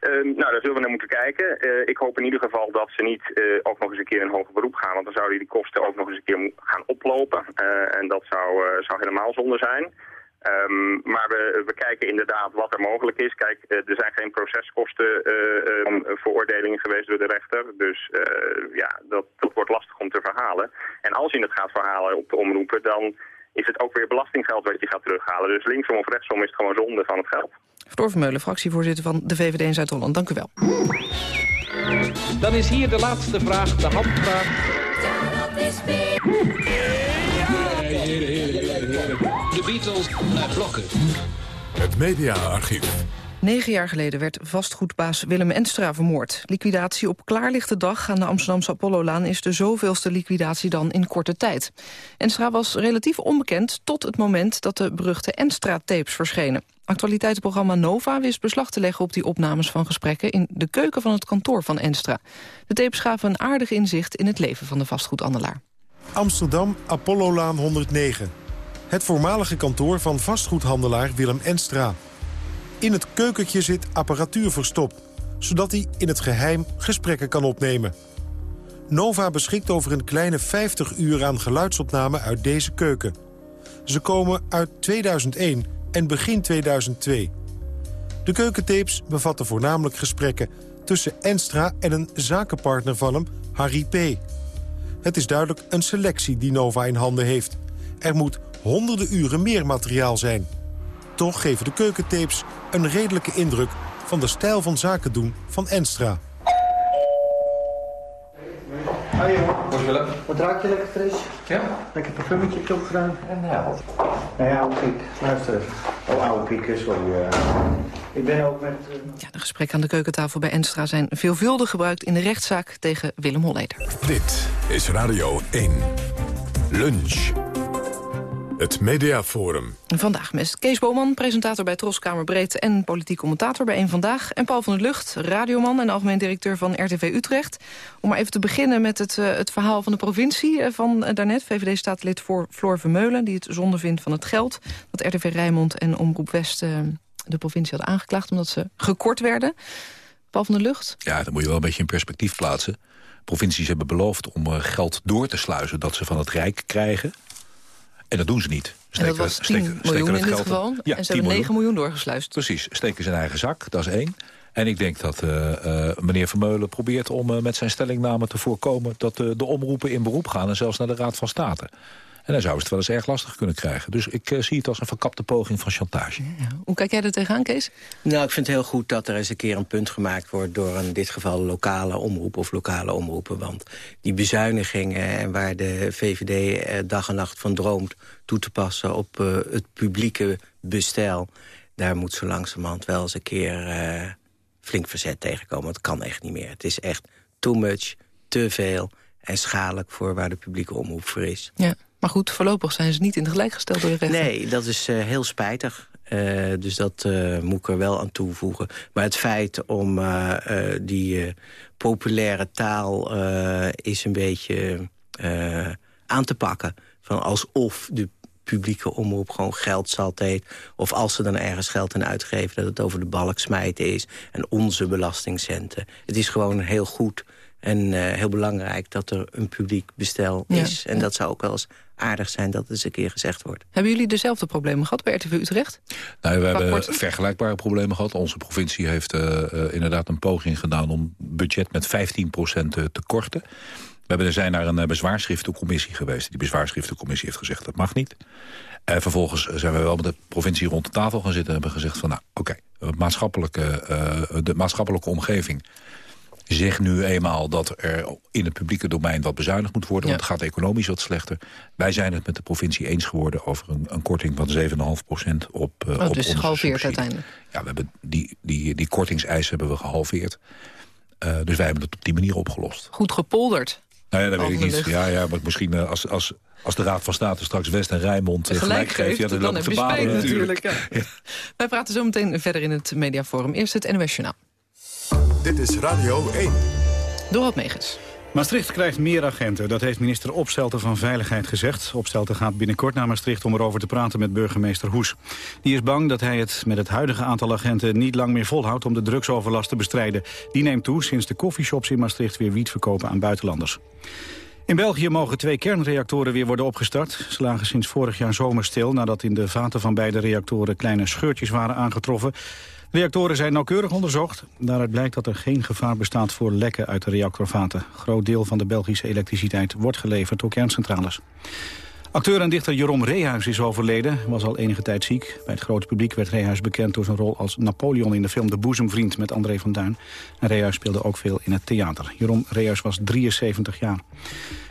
Uh, nou, daar zullen we naar moeten kijken. Uh, ik hoop in ieder geval dat ze niet uh, ook nog eens een keer in hoger beroep gaan. Want dan zouden die kosten ook nog eens een keer gaan oplopen. en dat zou, zou helemaal zonde zijn. Um, maar we, we kijken inderdaad wat er mogelijk is. Kijk, uh, er zijn geen proceskosten uh, veroordelingen geweest door de rechter. Dus ja, dat, dat wordt lastig om te verhalen. En als je het gaat verhalen op de omroepen, dan is het ook weer belastinggeld wat je gaat terughalen. Dus linksom of rechtsom is het gewoon zonde van het geld. Floor Vermeulen, fractievoorzitter van de VVD in Zuid-Holland. Dank u wel. Dan is hier de laatste vraag, de handvraag. De Beatles naar blokken. Het mediaarchief. Negen jaar geleden werd vastgoedbaas Willem Enstra vermoord. Liquidatie op klaarlichte dag aan de Amsterdamse Apollo-laan... is de zoveelste liquidatie dan in korte tijd. Enstra was relatief onbekend tot het moment dat de beruchte Enstra-tapes verschenen. Actualiteitsprogramma Nova wist beslag te leggen op die opnames van gesprekken... in de keuken van het kantoor van Enstra. De tapes gaven een aardig inzicht in het leven van de vastgoedhandelaar. Amsterdam, Apollo-laan 109. Het voormalige kantoor van vastgoedhandelaar Willem Enstra. In het keukentje zit apparatuur verstopt, zodat hij in het geheim gesprekken kan opnemen. Nova beschikt over een kleine 50 uur aan geluidsopnamen uit deze keuken. Ze komen uit 2001 en begin 2002. De keukentapes bevatten voornamelijk gesprekken tussen Enstra en een zakenpartner van hem, Harry P. Het is duidelijk een selectie die Nova in handen heeft. Er moet honderden uren meer materiaal zijn. Toch geven de keukentapes een redelijke indruk van de stijl van zaken doen van Enstra. Hoi jongen. Wat ruikt je lekker fris? Ja. Lekker parfumetje op je opgedaan. En held. Nou ja, oude piek. Luister even. Oh, oude piek, sorry. Uh, ik ben ook met... Uh... Ja, de gesprekken aan de keukentafel bij Enstra zijn veelvuldig gebruikt in de rechtszaak tegen Willem Holleder. Dit is Radio 1. Lunch. Het Mediaforum. Vandaag met Kees Boman, presentator bij Troskamer Breed... en politiek commentator bij Eén Vandaag. En Paul van der Lucht, radioman en algemeen directeur van RTV Utrecht. Om maar even te beginnen met het, uh, het verhaal van de provincie uh, van uh, daarnet. VVD-staatlid voor Floor Vermeulen, die het zonde vindt van het geld... dat RTV Rijnmond en Omroep West de provincie hadden aangeklaagd... omdat ze gekort werden. Paul van der Lucht? Ja, dat moet je wel een beetje in perspectief plaatsen. Provincies hebben beloofd om geld door te sluizen dat ze van het Rijk krijgen... En dat doen ze niet. Steken, en dat was 10 steken, miljoen steken in dit geval. Ja, en ze hebben 9 miljoen doorgesluist. Precies, steken ze in eigen zak, dat is één. En ik denk dat uh, uh, meneer Vermeulen probeert om uh, met zijn stellingname te voorkomen... dat de omroepen in beroep gaan en zelfs naar de Raad van State. En dan zou het wel eens erg lastig kunnen krijgen. Dus ik zie het als een verkapte poging van chantage. Ja. Hoe kijk jij er tegenaan, Kees? Nou, ik vind het heel goed dat er eens een keer een punt gemaakt wordt... door in dit geval lokale omroep of lokale omroepen. Want die bezuinigingen en waar de VVD dag en nacht van droomt... toe te passen op uh, het publieke bestel... daar moet zo langzamerhand wel eens een keer uh, flink verzet tegenkomen. Het kan echt niet meer. Het is echt too much, te veel en schadelijk voor waar de publieke omroep voor is. Ja. Maar goed, voorlopig zijn ze niet in de gelijk gesteld door de rechter. Nee, dat is uh, heel spijtig. Uh, dus dat uh, moet ik er wel aan toevoegen. Maar het feit om die populaire taal is een beetje aan te pakken. Van alsof de publieke omroep gewoon geld zat heeft. Of als ze dan ergens geld aan uitgeven... dat het over de balk smijten is. En onze belastingcenten. Het is gewoon heel goed en uh, heel belangrijk dat er een publiek bestel is. Ja, en ja. dat zou ook wel eens aardig zijn dat het eens een keer gezegd wordt. Hebben jullie dezelfde problemen gehad bij RTV Utrecht? Nou, we hebben korting? vergelijkbare problemen gehad. Onze provincie heeft uh, uh, inderdaad een poging gedaan... om budget met 15% te korten. We hebben, zijn naar een bezwaarschriftencommissie geweest. Die bezwaarschriftencommissie heeft gezegd dat mag niet. En vervolgens zijn we wel met de provincie rond de tafel gaan zitten... en hebben gezegd van nou, oké, okay, maatschappelijke, de maatschappelijke omgeving zeg nu eenmaal dat er in het publieke domein wat bezuinigd moet worden. Ja. Want het gaat economisch wat slechter. Wij zijn het met de provincie eens geworden over een, een korting van 7,5% op, uh, oh, op dus gehalveerd uiteindelijk? Ja, we hebben die, die, die kortingseis hebben we gehalveerd. Uh, dus wij hebben het op die manier opgelost. Goed gepolderd. Nou ja, dat weet ik niet. Ja, ja, maar misschien uh, als, als, als de Raad van State straks West en Rijnmond gelijk, gelijk geeft... Ja, dan, dan heb je spijt natuurlijk. Ja. Ja. Wij praten zo meteen verder in het mediaforum. Eerst het NOS Journaal. Dit is Radio 1. Dorot Megens. Maastricht krijgt meer agenten, dat heeft minister Opstelten van Veiligheid gezegd. Opstelten gaat binnenkort naar Maastricht om erover te praten met burgemeester Hoes. Die is bang dat hij het met het huidige aantal agenten niet lang meer volhoudt om de drugsoverlast te bestrijden. Die neemt toe sinds de koffieshops in Maastricht weer wiet verkopen aan buitenlanders. In België mogen twee kernreactoren weer worden opgestart. Ze lagen sinds vorig jaar zomer stil nadat in de vaten van beide reactoren kleine scheurtjes waren aangetroffen. Reactoren zijn nauwkeurig onderzocht. Daaruit blijkt dat er geen gevaar bestaat voor lekken uit de reactorvaten. Groot deel van de Belgische elektriciteit wordt geleverd door kerncentrales. Acteur en dichter Jeroen Rehuis is overleden. was al enige tijd ziek. Bij het grote publiek werd Rehuis bekend door zijn rol als Napoleon... in de film De Boezemvriend met André van Duin. En Rehuis speelde ook veel in het theater. Jeroen Rehuis was 73 jaar.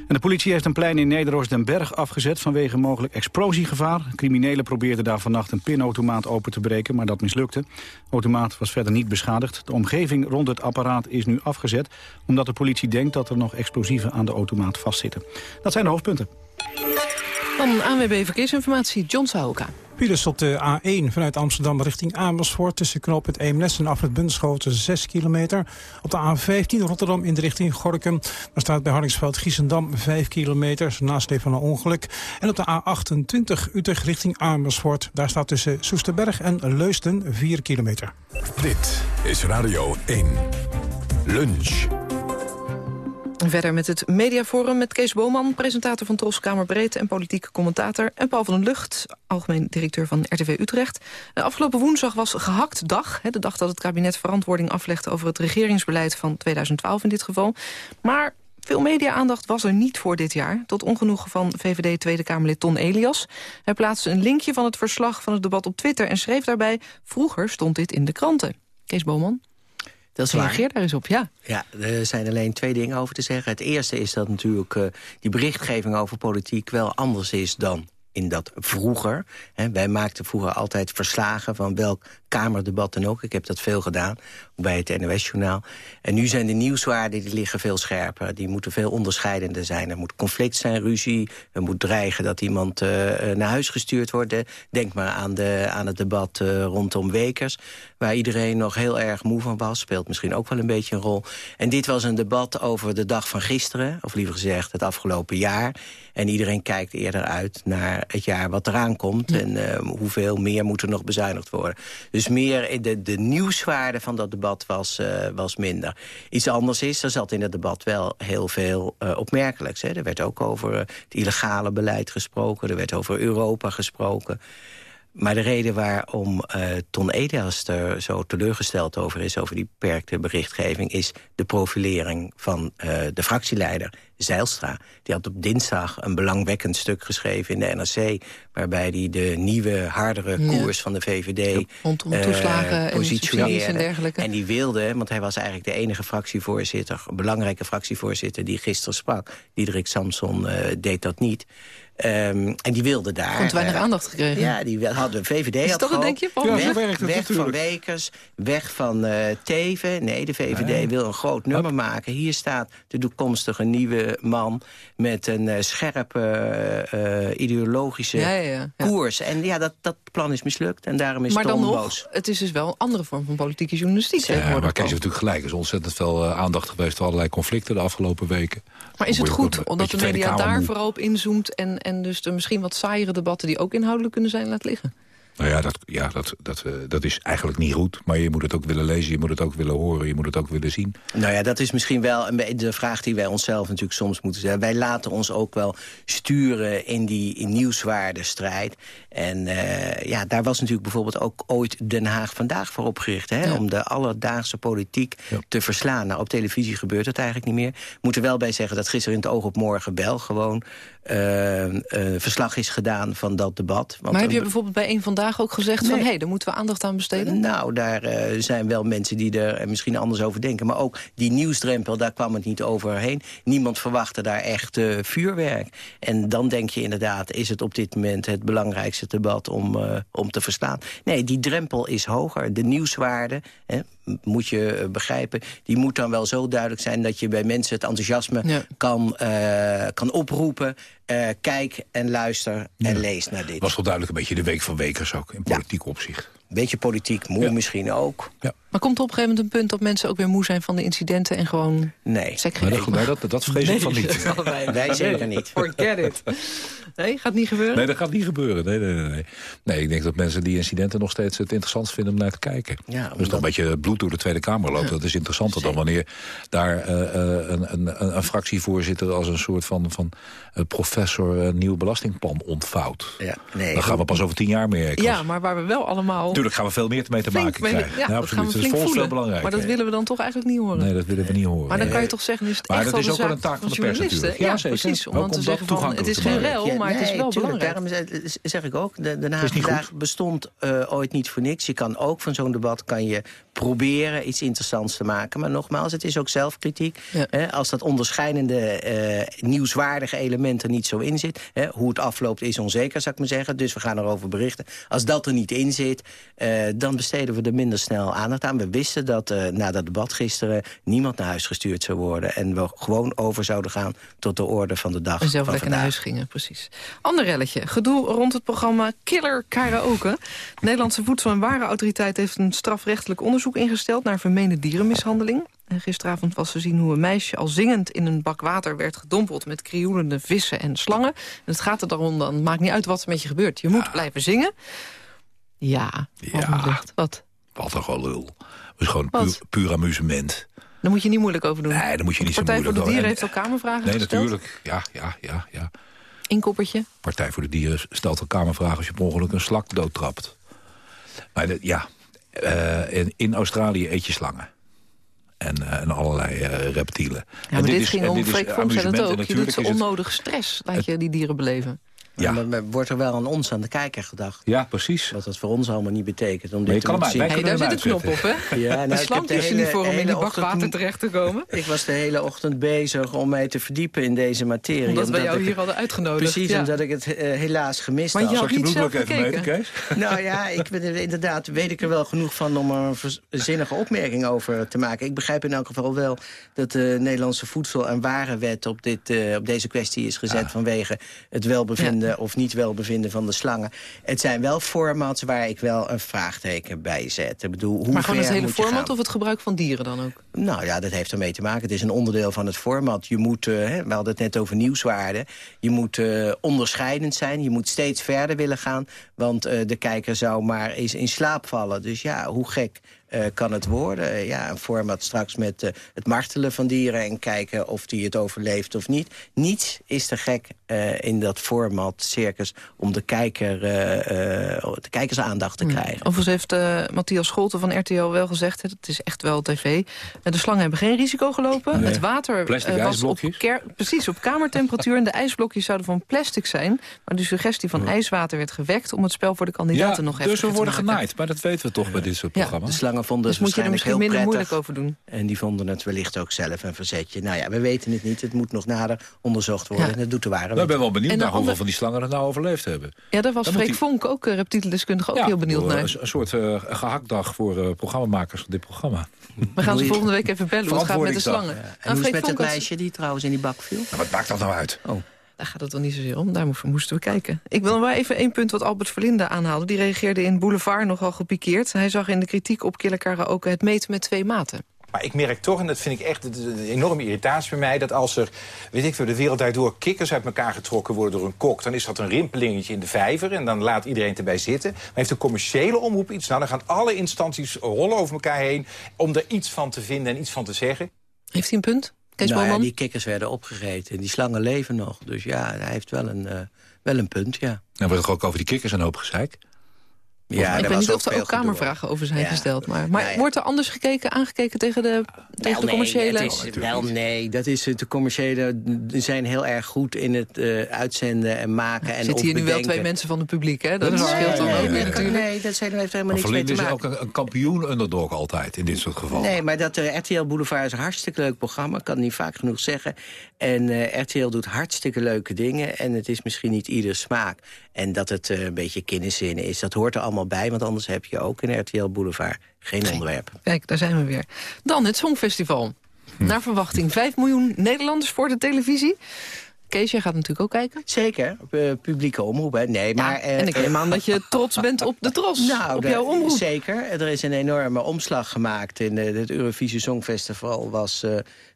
De politie heeft een plein in Nederoost den Berg afgezet... vanwege mogelijk explosiegevaar. Criminelen probeerden daar vannacht een pinautomaat open te breken... maar dat mislukte. De automaat was verder niet beschadigd. De omgeving rond het apparaat is nu afgezet... omdat de politie denkt dat er nog explosieven aan de automaat vastzitten. Dat zijn de hoofdpunten. Dan ANWB Verkeersinformatie, John Sahoka. Files op de A1 vanuit Amsterdam richting Amersfoort... tussen knoop het Eemnes en Afrit Bunschoten 6 kilometer. Op de A15 Rotterdam in de richting Gorkum. Daar staat bij Hardingsveld Giesendam 5 kilometer, nasleep van een ongeluk. En op de A28 Utrecht richting Amersfoort. Daar staat tussen Soesterberg en Leusden 4 kilometer. Dit is Radio 1. Lunch. Verder met het Mediaforum met Kees Boman, presentator van Troskamer Breed en politieke commentator. En Paul van den Lucht, algemeen directeur van RTV Utrecht. De afgelopen woensdag was gehakt dag. De dag dat het kabinet verantwoording aflegde over het regeringsbeleid van 2012 in dit geval. Maar veel media-aandacht was er niet voor dit jaar. Tot ongenoegen van VVD Tweede Kamerlid Ton Elias. Hij plaatste een linkje van het verslag van het debat op Twitter... en schreef daarbij, vroeger stond dit in de kranten. Kees Boman. Dat is Reageer daar eens op, ja. Ja, er zijn alleen twee dingen over te zeggen. Het eerste is dat natuurlijk uh, die berichtgeving over politiek wel anders is dan in dat vroeger. Hè, wij maakten vroeger altijd verslagen van welk Kamerdebat dan ook. Ik heb dat veel gedaan, bij het NOS-journaal. En nu zijn de nieuwswaarden, die liggen veel scherper. Die moeten veel onderscheidender zijn. Er moet conflict zijn, ruzie. Er moet dreigen dat iemand uh, naar huis gestuurd wordt. Denk maar aan, de, aan het debat uh, rondom Wekers. Waar iedereen nog heel erg moe van was. Speelt misschien ook wel een beetje een rol. En dit was een debat over de dag van gisteren. Of liever gezegd het afgelopen jaar. En iedereen kijkt eerder uit naar het jaar wat eraan komt. En uh, hoeveel meer moet er nog bezuinigd worden. Dus meer de, de nieuwswaarde van dat debat was, uh, was minder. Iets anders is, er zat in het debat wel heel veel uh, opmerkelijks. Hè. Er werd ook over het illegale beleid gesproken. Er werd over Europa gesproken. Maar de reden waarom uh, Ton Edias er zo teleurgesteld over is... over die beperkte berichtgeving... is de profilering van uh, de fractieleider Zeilstra. Die had op dinsdag een belangwekkend stuk geschreven in de NRC... waarbij hij de nieuwe, hardere Ja. koers van de VVD Rondom eh, toeslagen positioneerde. en dergelijke. En die wilde, want hij was eigenlijk de enige fractievoorzitter... belangrijke fractievoorzitter die gisteren sprak. Diederik Samson eh, deed dat niet. Ehm, en die wilde daar... Te weinig eh, aandacht gekregen. Ja, die hadden VVD Is had dat een gewoon denkje, weg, Ja, het weg van. Wekers, weg van eh, Teven. Nee, de VVD Nee. wil een groot nummer maken. Hier staat de toekomstige nieuwe man met een eh, scherpe eh, ideologische Ja, ja, ja. Ja. koers. En ja, dat, dat plan is mislukt en daarom is maar dan nog, boos. het is dus wel een andere vorm van politieke journalistiek. Ja, maar Kees heeft natuurlijk gelijk. Er is ontzettend veel aandacht geweest voor allerlei conflicten de afgelopen weken. Maar is het goed omdat de media daar vooral op inzoomt... En, en dus de misschien wat saaiere debatten die ook inhoudelijk kunnen zijn laat liggen? Nou ja, dat, ja dat, dat, eh, dat is eigenlijk niet goed. Maar je moet het ook willen lezen, je moet het ook willen horen, je moet het ook willen zien. Nou ja, dat is misschien wel een beetje de vraag die wij onszelf natuurlijk soms moeten stellen. Wij laten ons ook wel sturen in die in nieuwswaardestrijd. En eh, ja, daar was natuurlijk bijvoorbeeld ook ooit Den Haag Vandaag voor opgericht. Hè, Om de alledaagse politiek te verslaan. Nou, op televisie gebeurt het eigenlijk niet meer. Ik moet er wel bij zeggen dat gisteren in het Oog op Morgen bel gewoon... eh, eh, verslag is gedaan van dat debat. Want maar heb je bijvoorbeeld bij een vandaag ook gezegd van... Hé, hey, daar moeten we aandacht aan besteden? nou, daar eh, zijn wel mensen die er eh, misschien anders over denken. Maar ook die nieuwsdrempel, daar kwam het niet overheen. Niemand verwachtte daar echt vuurwerk. En dan denk je inderdaad, is het op dit moment het belangrijkste debat om, om te verslaan? Nee, die drempel is hoger. De nieuwswaarde, hè, moet je eh, begrijpen... die moet dan wel zo duidelijk zijn dat je bij mensen het enthousiasme kan, eh, kan oproepen. Eh, kijk en luister en lees naar dit. was toch duidelijk een beetje de week van Wekers ook, in politiek opzicht. Beetje politiek, moe misschien ook. Maar komt er op een gegeven moment een punt dat mensen ook weer moe zijn van de incidenten... en gewoon Nee. Maar dat, nee, dat, dat vrees ik van niet. wij, Wij zeker niet. Forget it. Nee, gaat niet gebeuren? Nee, dat gaat niet gebeuren. Nee, nee, nee, nee. nee, ik denk dat mensen die incidenten nog steeds het interessant vinden om naar te kijken. Ja, dus nog een beetje bloed door de Tweede Kamer loopt. Dat is interessanter dan wanneer daar eh, eh, een, een, een, een fractievoorzitter... als een soort van, van eh, professor een nieuw belastingplan ontvouwt. Ja, nee, dan gaan we pas over tien jaar merken. Ja, maar waar we wel allemaal... Natuurlijk gaan we veel meer mee te maken krijgen. Ja, dat absoluut. Dat is veel voelen. belangrijk. Maar dat willen we dan toch eigenlijk niet horen. Nee, dat willen we niet horen. Maar dan kan je toch zeggen, is het Maar echt dat is de ook wel zaak een taak van de pers journalisten? natuurlijk. Ja, Ja, zeker. precies. Om dan te zeggen van, het is geen rel, maar het is wel tuurlijk, belangrijk. Daarom is- zeg ik ook, de, de Haag is niet vandaag bestond eh, ooit niet voor niks. Je kan ook van zo'n debat kan je proberen iets interessants te maken. Maar nogmaals, het is ook zelfkritiek. Hè, als dat onderscheidende, eh, nieuwswaardige element er niet zo in zit... Hè, hoe het afloopt is onzeker, zou ik maar zeggen. Dus we gaan erover berichten. Als dat er niet in zit, eh, dan besteden we er minder snel aandacht aan. We wisten dat eh, na dat debat gisteren niemand naar huis gestuurd zou worden... en we gewoon over zouden gaan tot de orde van de dag En zelf lekker naar huis gingen, precies. Ander relletje. Gedoe rond het programma Killer Karaoke. De Nederlandse Voedsel- en Warenautoriteit heeft een strafrechtelijk onderzoek ingesteld... naar vermeende dierenmishandeling. En gisteravond was te zien hoe een meisje al zingend in een bak water werd gedompeld... met krioelende vissen en slangen. En het gaat er daarom, dan maakt niet uit wat er met je gebeurt. Je moet blijven zingen. Ja, Ja. wat? Wat een gelul. Het is gewoon puur, puur amusement. Daar moet je niet moeilijk over doen. Nee, daar moet je niet zo Partij voor de moeilijk Dieren over- heeft al kamervragen Nee, gesteld. natuurlijk. Ja, ja, ja, ja. Inkoppertje. Partij voor de Dieren stelt een kamervraag als je per ongeluk een slak doodtrapt. Maar de- ja, eh, in, in Australië eet je slangen. En, en allerlei eh, reptielen. Ja, maar dit, ging om, Freek Vonk zei dat ook. Je doet ze onnodig. onnodig stress, laat je die dieren beleven. Ja. Maar, maar wordt er wel aan ons, aan de kijker gedacht. Ja, precies. Wat dat voor ons allemaal niet betekent. Om Maar dit je te kan zien. Hey, daar zit een knop op, hè? Ja, nou, de de is er niet voor om in die hele bak ochtend- water terecht te komen. Ik was de hele ochtend bezig om mij te verdiepen in deze materie. Omdat wij jou ik- hier hadden uitgenodigd. Precies, ja. omdat ik het eh, helaas gemist Maar je had. had niet zelf gekeken. Nou ja, ik ben, er- inderdaad weet ik er wel genoeg van om er een zinnige opmerking over te maken. Ik begrijp in elk geval wel dat de Nederlandse Voedsel- en Warenwet op, dit, eh, op deze kwestie is gezet vanwege het welbevinden of niet welbevinden van de slangen. Het zijn wel formats waar ik wel een vraagteken bij zet. Ik bedoel, hoe Maar gewoon het hele format of het gebruik van dieren dan ook? Nou ja, dat heeft ermee te maken. Het is een onderdeel van het format. Je moet, eh, we hadden het net over nieuwswaarde. Je moet eh, onderscheidend zijn. Je moet steeds verder willen gaan. Want eh, de kijker zou maar eens in slaap vallen. Dus ja, hoe gek kan het worden? Ja, een format straks met het martelen van dieren... en kijken of die het overleeft of niet. Niets is te gek eh, in dat format, circus... om de, kijker, eh, eh, de kijkers aandacht te krijgen. Overigens heeft eh, Matthias Scholten van RTL wel gezegd... het is echt wel tv. De slangen hebben geen risico gelopen. Nee. Het water Plastic was op, precies, op kamertemperatuur... en de ijsblokjes zouden van plastic zijn. Maar de suggestie van ijswater werd gewekt... om het spel voor de kandidaten nog even dus we te worden maken. genaaid. Maar dat weten we toch bij dit soort Ja, programma's. De slangen vonden Dus het moet je er misschien heel minder prettig. moeilijk over doen. En die vonden het wellicht ook zelf een verzetje. Nou ja, we weten het niet. Het moet nog nader onderzocht worden. Ja. En dat doet de ware Nou, ik ben wel benieuwd En naar hoeveel ander- van die slangen het nou overleefd hebben. Ja, daar was Dan Freek die- Vonk, ook uh, reptieldeskundige, ook Ja, heel benieuwd naar. Een, een soort eh gehaktdag voor eh, programmamakers van dit programma. We gaan ze volgende week even bellen hoe het gaat met de slangen. En hoe is het met het had- meisje die trouwens in die bak viel? Nou, wat maakt dat nou uit? Oh. Daar gaat het dan niet zozeer om. Daar mo- moesten we kijken. Ik wil wel even één punt wat Albert Verlinde aanhaalde. Die reageerde in Boulevard nogal gepikeerd. Hij zag in de kritiek op Killer Karaoke het meten met twee maten. Maar ik merk toch, en dat vind ik echt een enorme irritatie bij mij... dat als er, weet ik veel, de wereld daardoor kikkers uit elkaar getrokken worden door een kok... dan is dat een rimpelingetje in de vijver en dan laat iedereen erbij zitten. Maar heeft de commerciële omroep iets? Nou, dan gaan alle instanties rollen over elkaar heen... om er iets van te vinden en iets van te zeggen. Heeft hij een punt? Kees nou ja, Boman? die kikkers werden opgegeten. Die slangen leven nog. Dus ja, hij heeft wel een, eh, wel een punt, ja. Dan wordt er ook over die kikkers een hoop gezeik. Ja, ik er weet niet of er ook kamervragen over zijn Ja. gesteld. Maar, maar Nou ja. wordt er anders gekeken, aangekeken tegen de, tegen de Wel, commerciële... Nee, het is, wel nee, dat is, de commerciële zijn heel erg goed in het eh, uitzenden en maken. en Zitten hier nu wel twee mensen van het publiek, hè? Dat is scheelt dan ook nee. natuurlijk. Nee, dat zijn, heeft helemaal niks mee te is maken. ook een, een kampioen underdog altijd in dit soort gevallen. Nee, maar dat de RTL Boulevard is een hartstikke leuk programma. Ik kan het niet vaak genoeg zeggen. En eh, RTL doet hartstikke leuke dingen. En het is misschien niet ieder smaak. En dat het eh, een beetje kinderzinnen is, dat hoort er allemaal bij. Want anders heb je ook in RTL Boulevard geen onderwerp. Kijk, daar zijn we weer. Dan het Songfestival. Hm. Naar verwachting 5 miljoen Nederlanders voor de televisie. Kees, jij gaat natuurlijk ook kijken. Zeker, op eh, publieke omroep. Hè. Nee, maar, eh, en ik neem aan dat je trots bent op de tros. Nou, op jouw omroep. Zeker. Er is een enorme omslag gemaakt. In eh, het Eurovisie Songfestival was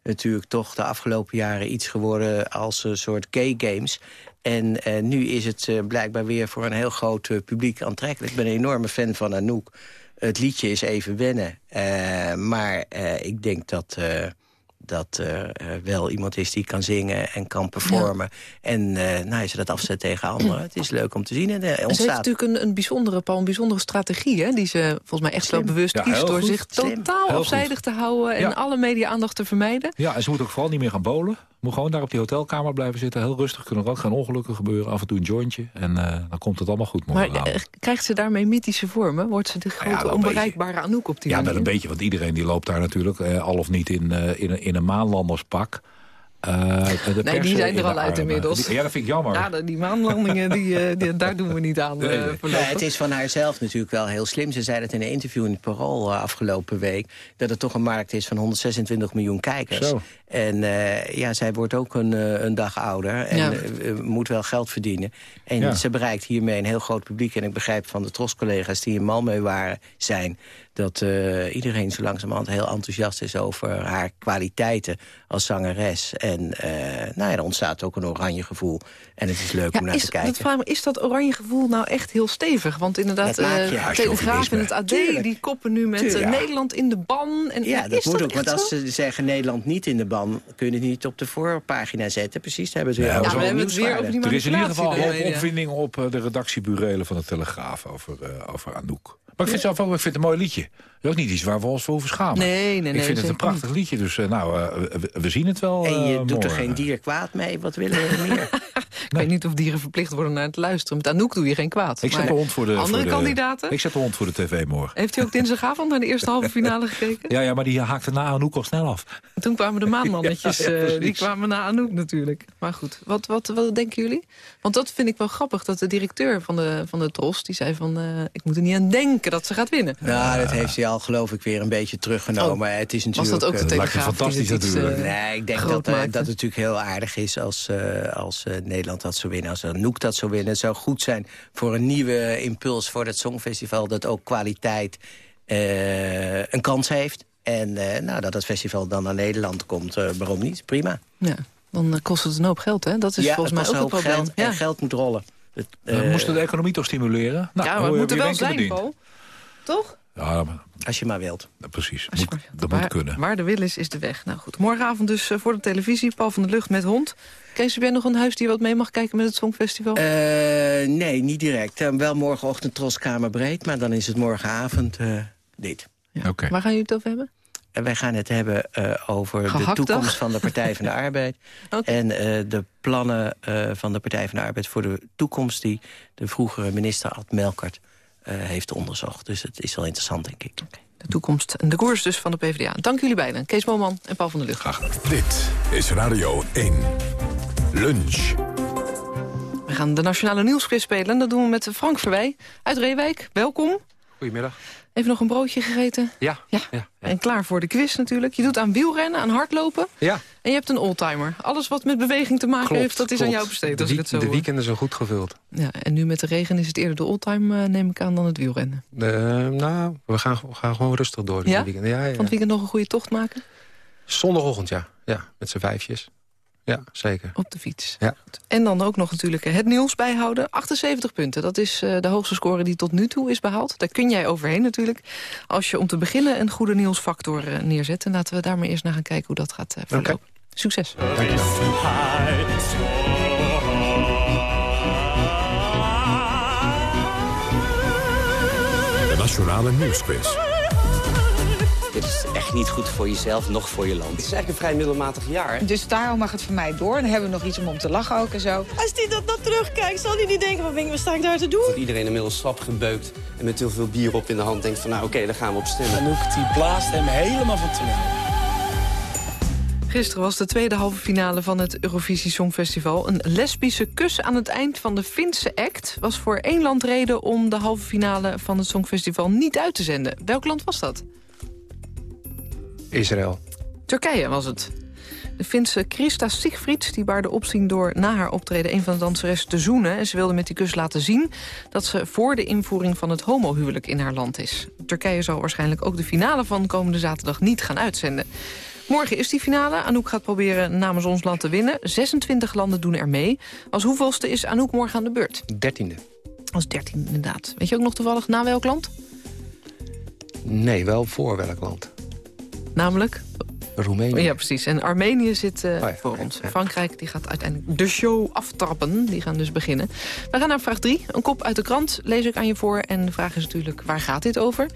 natuurlijk toch de afgelopen jaren iets geworden als een soort gay games. En eh, nu is het eh, blijkbaar weer voor een heel groot eh, publiek aantrekkelijk. Ik ben een enorme fan van Anouk. Het liedje is even wennen. Eh, maar eh, ik denk dat, eh, dat eh, er wel iemand is die kan zingen en kan performen. En eh nou, ze dat afzet tegen anderen. Het is leuk om te zien. En, En ze heeft ontstaat natuurlijk een, een, bijzondere, Paul, een bijzondere strategie... Hè, die ze volgens mij echt wel bewust Ja, kiest... door goed. zich Slim. totaal Heel afzijdig goed. te houden... en Ja. alle media-aandacht te vermijden. Ja, en ze moet ook vooral niet meer gaan bolen. Moet gewoon daar op die hotelkamer blijven zitten. Heel rustig, kunnen er ook geen ongelukken gebeuren. Af en toe een jointje. En eh, dan komt het allemaal goed Maar eh, krijgt ze daarmee mythische vormen? Wordt ze de grote wel een onbereikbare Anouk op die Ja, manier? wel een beetje, want iedereen die loopt daar natuurlijk... Eh, al of niet in, in, een- in een maanlanderspak. Eh, de Nee, die zijn er al uit inmiddels. Die- Ja, dat vind ik jammer. Ja, die maanlandingen, die, eh, die, daar doen we niet aan eh, Nee, nee. voorlopig. Het is van haarzelf natuurlijk wel heel slim. Ze zei het in een interview in het Parool afgelopen week... dat het toch een markt is van 126 miljoen kijkers. Zo. En eh, ja, zij wordt ook een, een dag ouder en Ja. moet wel geld verdienen. En Ja. ze bereikt hiermee een heel groot publiek. En ik begrijp van de Tros-collega's die in Malmö waren, zijn... dat eh, iedereen zo langzamerhand heel enthousiast is over haar kwaliteiten als zangeres. En eh, nou ja, er ontstaat ook een oranje gevoel. En het is leuk om naar is, te kijken. dat vraag me, is dat oranje gevoel nou echt heel stevig? Want inderdaad, je. eh, Telegraaf en het AD... Tuurlijk. die koppen nu met Tuurlijk. Nederland in de ban. En, Ja, is dat moet ook. Want als ze zeggen Nederland niet in de ban... kun je het niet op de voorpagina zetten. Precies, daar hebben ze Ja, weer we hebben het weer over die Er is in ieder geval een hoop de opwinding op de redactieburelen van de Telegraaf over, eh, over Anouk. Maar ik vind, zelf ook, ik vind het een mooi liedje. Dat is ook niet iets waar we ons voor hoeven schamen. Nee, nee, nee, Ik vind het een prachtig liedje, dus eh, nou, eh, we, we zien het wel En je eh, doet er geen dier kwaad mee. Wat willen we meer? Ik weet niet of dieren verplicht worden naar het luisteren. Met Anouk doe je geen kwaad. Ik zet de hond voor de... Andere voor de- kandidaten? Ik zet de hond voor de tv morgen. Heeft u ook dinsdagavond naar de eerste halve finale gekeken? Ja, ja, maar die haakte na Anouk al snel af. Toen kwamen de maanmannetjes, Ja, ja, eh, die kwamen na Anouk natuurlijk. Maar goed, wat, wat, wat denken jullie? Want dat vind ik wel grappig, dat de directeur van de, van de TROS... die zei van, eh, ik moet er niet aan denken dat ze gaat winnen. Nou, dat heeft hij al geloof ik weer een beetje teruggenomen. het is Oh. Was natuurlijk, dat ook de eh, Telegraaf die dit iets, eh, nee, ik denk dat, dat het natuurlijk heel aardig is als, eh, als eh, Nederland dat zou winnen. Als Anouk dat zou winnen. Het zou goed zijn voor een nieuwe impuls voor het Songfestival... dat ook kwaliteit eh, een kans heeft. En eh, nou, dat het festival dan naar Nederland komt, eh, waarom niet? Prima. Ja, dan kost het een hoop geld, hè? Dat is ja, volgens mij ook een hoop probleem. geld en geld moet rollen. Het, We moesten de economie toch stimuleren? Nou, ja, maar het moet er wel zijn. Paul. Toch? Ja, Als je maar wilt. precies. Moet- maar- dat waar, moet kunnen. Waar de wil is, is de weg. Nou goed, morgenavond dus eh, voor de televisie. Paul van der Lucht met hond. Kees, heb jij nog een huisdier wat mee mag kijken met het Songfestival? Eh, nee, niet direct. Eh, wel morgenochtend Troskamer breed, maar dan is het morgenavond eh dit. Oké. Waar gaan jullie het over hebben? En wij gaan het hebben eh, over de toekomst van de Partij van de Arbeid. En eh, de plannen eh, van de Partij van de Arbeid voor de toekomst... die de vroegere minister Ad Melkert heeft onderzocht. Dus het is wel interessant, denk ik. De toekomst en de koers dus van de PvdA. Dank jullie beiden. Kees Boman en Paul van der Lucht. Graag. Dit is Radio 1. Lunch. We gaan de Nationale Nieuwsquiz spelen. Dat doen we met Frank Verwij uit Reewijk. Welkom. Goedemiddag. Even nog een broodje gegeten. Ja. Ja. En klaar voor de quiz natuurlijk. Je doet aan wielrennen, aan hardlopen. Ja. En je hebt een oldtimer. Alles wat met beweging te maken Klopt, heeft, dat is aan jou besteed. De, Als ik week- het zo de weekenden zijn goed gevuld. Ja, en nu met de regen is het eerder de oldtimer, eh, neem ik aan, dan het wielrennen. Eh, nou, we gaan, we gaan gewoon rustig door. Ja? De weekenden. Ja, ja, Van het weekend nog een goede tocht maken? Zondagochtend, ja. Ja, met z'n vijfjes. Ja, zeker. Op de fiets. Ja. En dan ook nog natuurlijk het nieuws bijhouden. 78 punten, dat is eh, de hoogste score die tot nu toe is behaald. Daar kun jij overheen natuurlijk. Als je om te beginnen een goede nieuwsfactor eh, neerzet. En laten we daar maar eerst naar gaan kijken hoe dat gaat eh, verlopen. Succes. De Nationale Nieuwsquiz. Dit is echt niet goed voor jezelf, nog voor je land. Het is eigenlijk een vrij middelmatig jaar. Dus daarom mag het voor mij door. Dan hebben we nog iets om om te lachen ook en zo. Als hij dat nou terugkijkt, zal hij niet denken... wat, wat sta ik daar te doen? Dat iedereen inmiddels slap gebeukt en met heel veel bier op in de hand denkt van... nou oké, dan gaan we op stemmen. Anouk die blaast hem helemaal van toneel. Gisteren was de tweede halve finale van het Eurovisie Songfestival. Een lesbische kus aan het eind van de Finse act... was voor één land reden om de halve finale van het Songfestival niet uit te zenden. Welk land was dat? Israël. Turkije was het. De Finse Christa Sigfried die baarde opzien door na haar optreden... een van de danseressen te zoenen. En ze wilde met die kus laten zien dat ze voor de invoering van het homohuwelijk in haar land is. Turkije zal waarschijnlijk ook de finale van komende zaterdag niet gaan uitzenden. Morgen is die finale. Anouk gaat proberen namens ons land te winnen. 26 landen doen er mee. Als hoeveelste is Anouk morgen aan de beurt? Dertiende. Als 13 inderdaad. Weet je ook nog toevallig na welk land? Nee, wel voor welk land? Namelijk? Roemenië. Ja, precies. En Armenië zit eh, Oh ja, voor ons. Frankrijk die gaat uiteindelijk de show aftrappen. Die gaan dus beginnen. We gaan naar vraag 3. Een kop uit de krant lees ik aan je voor. En de vraag is natuurlijk, waar gaat dit over?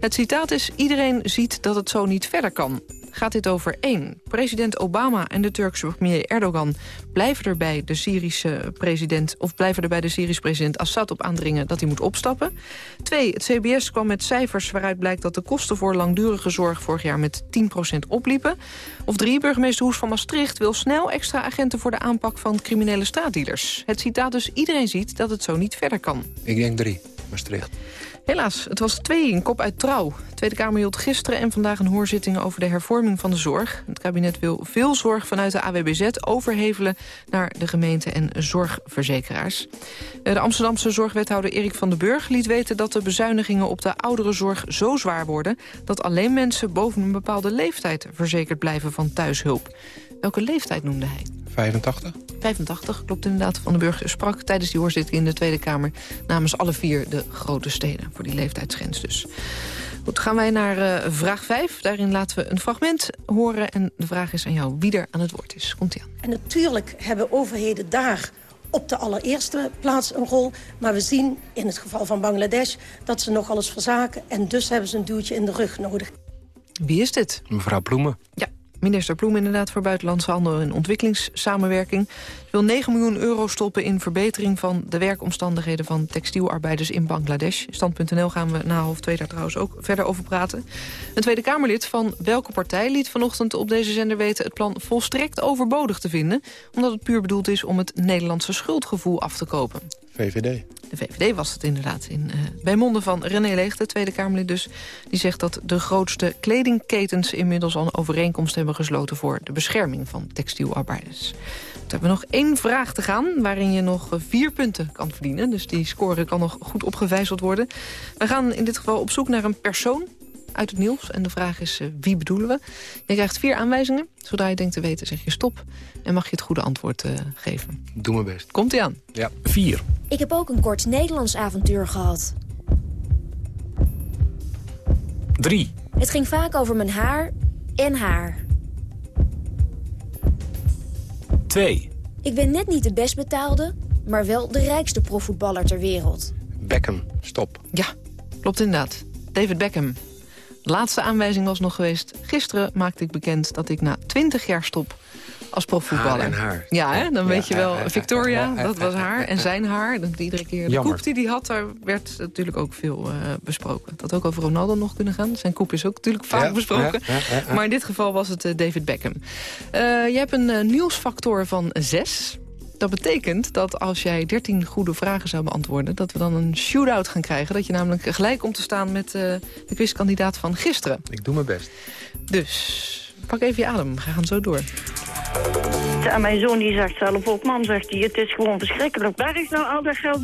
Het citaat is, iedereen ziet dat het zo niet verder kan. Gaat dit over 1. President Obama en de Turkse premier Erdogan blijven er bij de Syrische president of blijven er bij de Syrische president Assad op aandringen dat hij moet opstappen. 2. Het CBS kwam met cijfers waaruit blijkt dat de kosten voor langdurige zorg vorig jaar met 10% opliepen. Of 3. Burgemeester Hoes van Maastricht wil snel extra agenten voor de aanpak van criminele straatdealers. Het citaat dus iedereen ziet dat het zo niet verder kan. Ik denk drie. Maastricht. Helaas, het was twee in kop uit trouw. De Tweede Kamer hield gisteren en vandaag een hoorzitting over de hervorming van de zorg. Het kabinet wil veel zorg vanuit de AWBZ overhevelen naar de gemeente en zorgverzekeraars. De Amsterdamse zorgwethouder Erik van den Burg liet weten dat de bezuinigingen op de ouderenzorg zo zwaar worden dat alleen mensen boven een bepaalde leeftijd verzekerd blijven van thuishulp. Welke leeftijd noemde hij? 85? 85, klopt inderdaad. Van den Burg sprak tijdens die hoorzitting in de Tweede Kamer... namens alle vier de grote steden, voor die leeftijdsgrens dus. Goed, gaan wij naar eh, vraag 5. Daarin laten we een fragment horen. En de vraag is aan jou wie er aan het woord is. Komt-ie aan. En natuurlijk hebben overheden daar op de allereerste plaats een rol. Maar we zien in het geval van Bangladesh dat ze nogal eens verzaken. En dus hebben ze een duwtje in de rug nodig. Wie is dit? Mevrouw Ploemen. Ja, minister Ploem inderdaad voor Buitenlandse Handel en Ontwikkelingssamenwerking. Wil 9 miljoen euro stoppen in verbetering van de werkomstandigheden van textielarbeiders in Bangladesh. Stand.nl gaan we na half twee daar trouwens ook verder over praten. Een Tweede Kamerlid van welke partij liet vanochtend op deze zender weten het plan volstrekt overbodig te vinden, omdat het puur bedoeld is om het Nederlandse schuldgevoel af te kopen. VVD. De VVD was het inderdaad. In, uh, bij monden van René Leeg, de Tweede Kamerlid dus. Die zegt dat de grootste kledingketens inmiddels al een overeenkomst hebben gesloten... voor de bescherming van textielarbeiders. We hebben nog één vraag te gaan, waarin je nog vier punten kan verdienen. Dus die score kan nog goed opgevijzeld worden. We gaan in dit geval op zoek naar een persoon uit het nieuws. En de vraag is, uh, wie bedoelen we? Je krijgt vier aanwijzingen. Zodra je denkt te weten, zeg je stop. En mag je het goede antwoord uh, geven. Doe mijn best. Komt-ie aan? Ja. Vier. Ik heb ook een kort Nederlands avontuur gehad. Drie. Het ging vaak over mijn haar en haar. Twee. Ik ben net niet de best betaalde, maar wel de rijkste profvoetballer ter wereld. Beckham, stop. Ja, klopt inderdaad. David Beckham. Laatste aanwijzing was nog geweest... gisteren maakte ik bekend dat ik na 20 jaar stop als profvoetballer. Haar en haar. Ja, hè? dan Ja, weet je wel. ja, Victoria, dat was haar. En zijn haar. Dat iedere keer de koep die hij had, daar werd natuurlijk ook veel eh, besproken. Dat had ook over Ronaldo nog kunnen gaan. Zijn koep is ook natuurlijk vaak besproken. Maar in dit geval was het eh, David Beckham. Eh, je hebt een nieuwsfactor van 6. Dat betekent dat als jij 13 goede vragen zou beantwoorden... dat we dan een shootout gaan krijgen. Dat je namelijk gelijk komt te staan met eh, de quizkandidaat van gisteren. Ik doe mijn best. Dus pak even je adem. We gaan zo door. En mijn zoon die zegt zelf ook, mam zegt hij, het is gewoon verschrikkelijk. Waar is nou al dat geld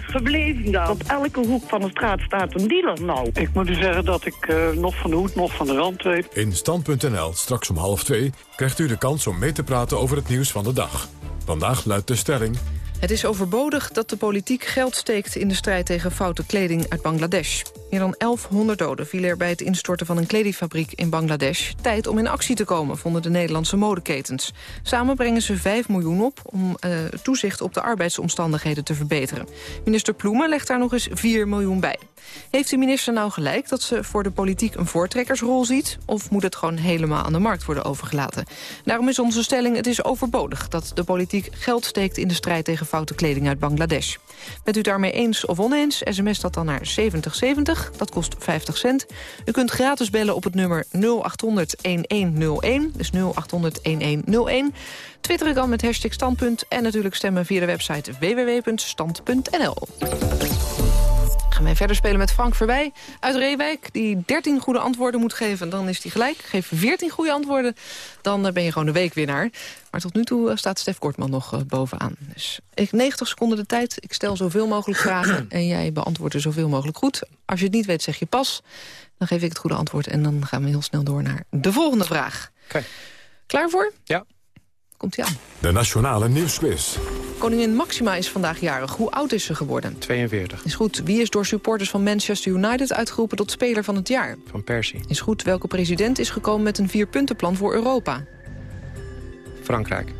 gebleven dan? Op elke hoek van de straat staat een dealer nou. Ik moet u zeggen dat ik eh, nog van de hoed, nog van de rand weet. In Stand.nl, straks om half twee, krijgt u de kans om mee te praten over het nieuws van de dag. Vandaag luidt de stelling... Het is overbodig dat de politiek geld steekt in de strijd tegen foute kleding uit Bangladesh. Meer dan 1100 doden vielen er bij het instorten van een kledingfabriek in Bangladesh. Tijd om in actie te komen, vonden de Nederlandse modeketens. Samen brengen ze 5 miljoen op om uh, toezicht op de arbeidsomstandigheden te verbeteren. Minister Ploemen legt daar nog eens 4 miljoen bij. Heeft de minister nou gelijk dat ze voor de politiek een voortrekkersrol ziet? Of moet het gewoon helemaal aan de markt worden overgelaten? Daarom is onze stelling, het is overbodig dat de politiek geld steekt in de strijd tegen foute kleding uit Bangladesh. Bent u daarmee eens of oneens, sms dat dan naar 7070, dat kost 50 cent. U kunt gratis bellen op het nummer 0800-1101, dus 0800-1101. Twitteren kan met hashtag standpunt en natuurlijk stemmen via de website www.stand.nl. Gaan wij verder spelen met Frank Verwij uit Reewijk... die 13 goede antwoorden moet geven, dan is hij gelijk. Geef 14 goede antwoorden, dan eh, ben je gewoon de weekwinnaar. Maar tot nu toe eh, staat Stef Kortman nog uh, bovenaan. Dus ik 90 seconden de tijd, ik stel zoveel mogelijk vragen... en jij beantwoordt er zoveel mogelijk goed. Als je het niet weet, zeg je pas. Dan geef ik het goede antwoord en dan gaan we heel snel door naar de volgende vraag. Klaar voor? Ja. Komt-ie aan. De Nationale Nieuwsquiz. Koningin Maxima is vandaag jarig. Hoe oud is ze geworden? 42. Is goed. Wie is door supporters van Manchester United uitgeroepen tot speler van het jaar? Van Persie. Is goed. Welke president is gekomen met een vierpuntenplan voor Europa? Frankrijk.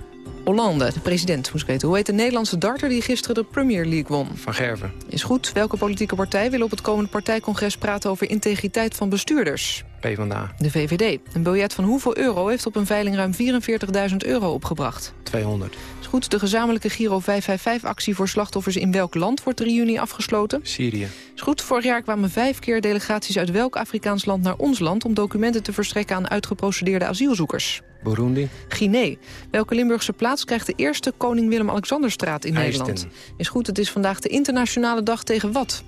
Hollande, de president, moest ik weten. Hoe heet de Nederlandse darter die gisteren de Premier League won? Van Gerven. Is goed. Welke politieke partij wil op het komende partijcongres praten over integriteit van bestuurders? PvdA. De VVD. Een biljet van hoeveel euro heeft op een veiling ruim 44.000 euro opgebracht? 200. Is goed. De gezamenlijke Giro 555-actie voor slachtoffers in welk land wordt 3 juni afgesloten? Syrië. Is goed. Vorig jaar kwamen vijf keer delegaties uit welk Afrikaans land naar ons land... om documenten te verstrekken aan uitgeprocedeerde asielzoekers? Burundi. Guinea. Welke Limburgse plaats krijgt de eerste Koning Willem-Alexanderstraat in. Nederland? Is goed. Het is vandaag de internationale dag tegen wat?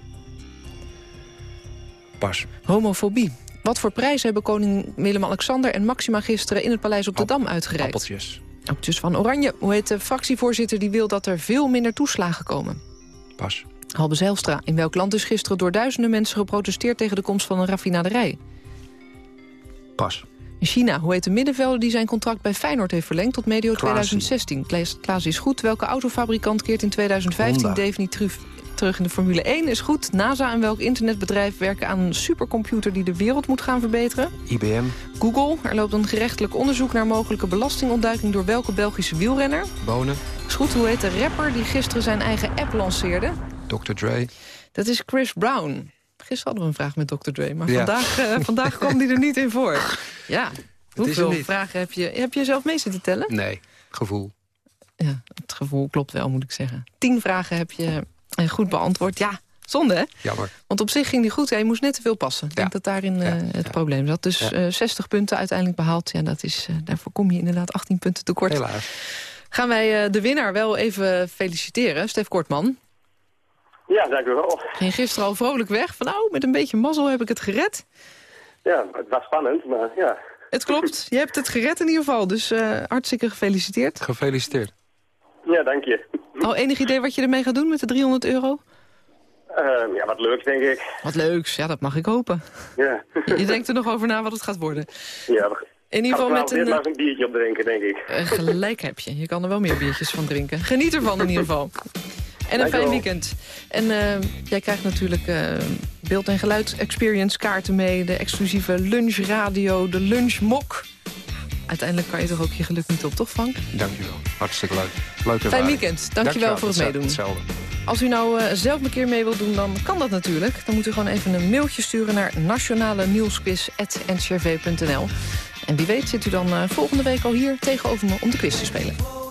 Pas. Homofobie. Wat voor prijzen hebben koning Willem-Alexander en Maxima gisteren in het Paleis op de Dam uitgereikt? Appeltjes. Appeltjes van Oranje. Hoe heet de fractievoorzitter die wil dat er veel minder toeslagen komen? Pas. Halbe Zijlstra. In welk land is gisteren door duizenden mensen geprotesteerd tegen de komst van een raffinaderij? Pas. In China, hoe heet de middenvelder die zijn contract bij Feyenoord heeft verlengd tot medio Klaasie. 2016? Klaas, Klaas is goed. Welke autofabrikant keert in 2015 Honda. definitief terug in de Formule 1? Is goed. NASA en welk internetbedrijf werken aan een supercomputer die de wereld moet gaan verbeteren? IBM. Google. Er loopt een gerechtelijk onderzoek naar mogelijke belastingontduiking door welke Belgische wielrenner? Bonen. Is goed. Hoe heet de rapper die gisteren zijn eigen app lanceerde? Dr. Dre. Dat is Chris Brown. Gisteren hadden we een vraag met Dr. Dre, maar Ja. vandaag, eh, vandaag kwam die er niet in voor. Ja, Hoeveel vragen heb je? Heb je zelf mee zitten tellen? Nee, gevoel. Ja, het gevoel klopt wel, moet ik zeggen. Tien vragen heb je eh, goed beantwoord. Ja, zonde hè? Jammer. Want op zich ging die goed. Ja, je moest net te veel passen. Ik denk dat daarin eh, het probleem zat. Dus Ja. eh, 60 punten uiteindelijk behaald. Ja, dat is, daarvoor kom je inderdaad 18 punten tekort. Helaas. Gaan wij de winnaar wel even feliciteren. Stef Kortman. Ja, dank u wel. Ging gisteren al vrolijk weg. Van nou, met een beetje mazzel heb ik het gered. Ja, het was spannend, maar ja. Het klopt. Je hebt het gered in ieder geval. Dus eh, hartstikke gefeliciteerd. Gefeliciteerd. Ja, dank je. Al enig idee wat je ermee gaat doen met de 300 euro? Ehm, ja, wat leuks, denk ik. Wat leuks. Ja, dat mag ik hopen. Ja. Je, je denkt er nog over na wat het gaat worden. ja In ieder geval met een... maar eens een biertje op drinken, denk ik. Eh, gelijk heb je. Je kan er wel meer biertjes van drinken. Geniet ervan in ieder geval. En een fijn weekend. En eh, jij krijgt natuurlijk eh, beeld- en geluid-experience kaarten mee. De exclusieve lunchradio, de lunchmok. Uiteindelijk kan je toch ook je geluk niet op, toch Frank? Dankjewel. Hartstikke leuk. Leuke Fijn weekend. Dankjewel voor het meedoen. Hetzelfde. Als u nou eh, zelf een keer mee wilt doen, dan kan dat natuurlijk. Dan moet u gewoon even een mailtje sturen naar nationale nieuwsquiz.ncrv.nl. En wie weet zit u dan volgende week al hier tegenover me om de quiz te spelen.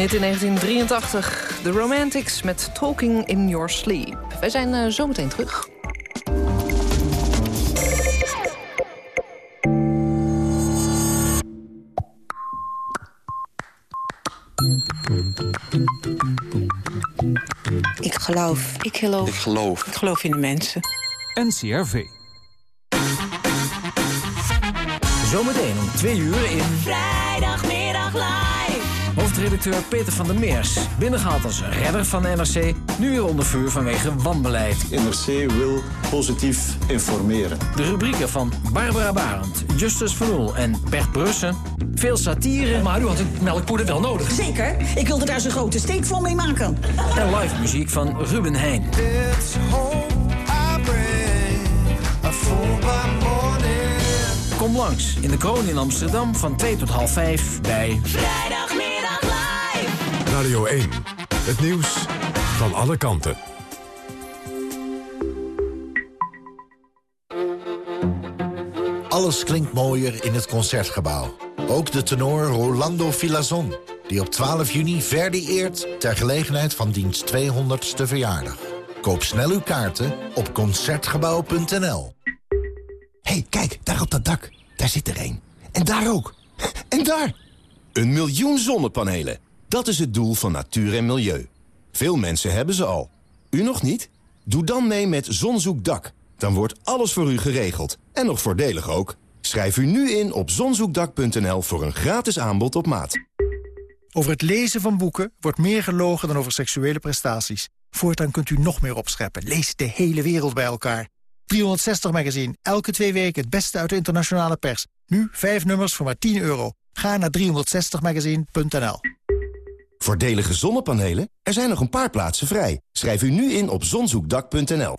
Net in 1983. The Romantics met Talking in Your Sleep. Wij zijn uh, zometeen terug. Ik geloof. Ik geloof. Ik geloof. Ik geloof in de mensen. NCRV. Zometeen om twee uur in... Vrijdagmiddag live. Hoofdredacteur Peter van der Meers. Binnengehaald als redder van de NRC. Nu weer onder vuur vanwege wanbeleid. NRC wil positief informeren. De rubrieken van Barbara Barend, Justus Van Oel en Bert Brussen. Veel satire. Maar u had het melkpoeder wel nodig. Zeker. Ik wilde daar zo'n grote steekval mee maken. En live muziek van Ruben Heijn. Kom langs in de kroon in Amsterdam van 2 tot half 5 bij... Radio 1. Het nieuws van alle kanten. Alles klinkt mooier in het Concertgebouw. Ook de tenor Rolando Filazon, die op 12 juni Verdi eert... ter gelegenheid van diens 200ste verjaardag. Koop snel uw kaarten op Concertgebouw.nl. hey, kijk, daar op dat dak. Daar zit er een. En daar ook. En daar! Een miljoen zonnepanelen. Dat is het doel van natuur en milieu. Veel mensen hebben ze al. U nog niet? Doe dan mee met Zonzoekdak. Dan wordt alles voor u geregeld. En nog voordelig ook. Schrijf u nu in op zonzoekdak.nl voor een gratis aanbod op maat. Over het lezen van boeken wordt meer gelogen dan over seksuele prestaties. Voortaan kunt u nog meer opscheppen. Lees de hele wereld bij elkaar. 360 Magazine, elke twee weken het beste uit de internationale pers. Nu vijf nummers voor maar 10 euro. Ga naar 360magazine.nl. Voordelige zonnepanelen? Er zijn nog een paar plaatsen vrij. Schrijf u nu in op zonzoekdak.nl.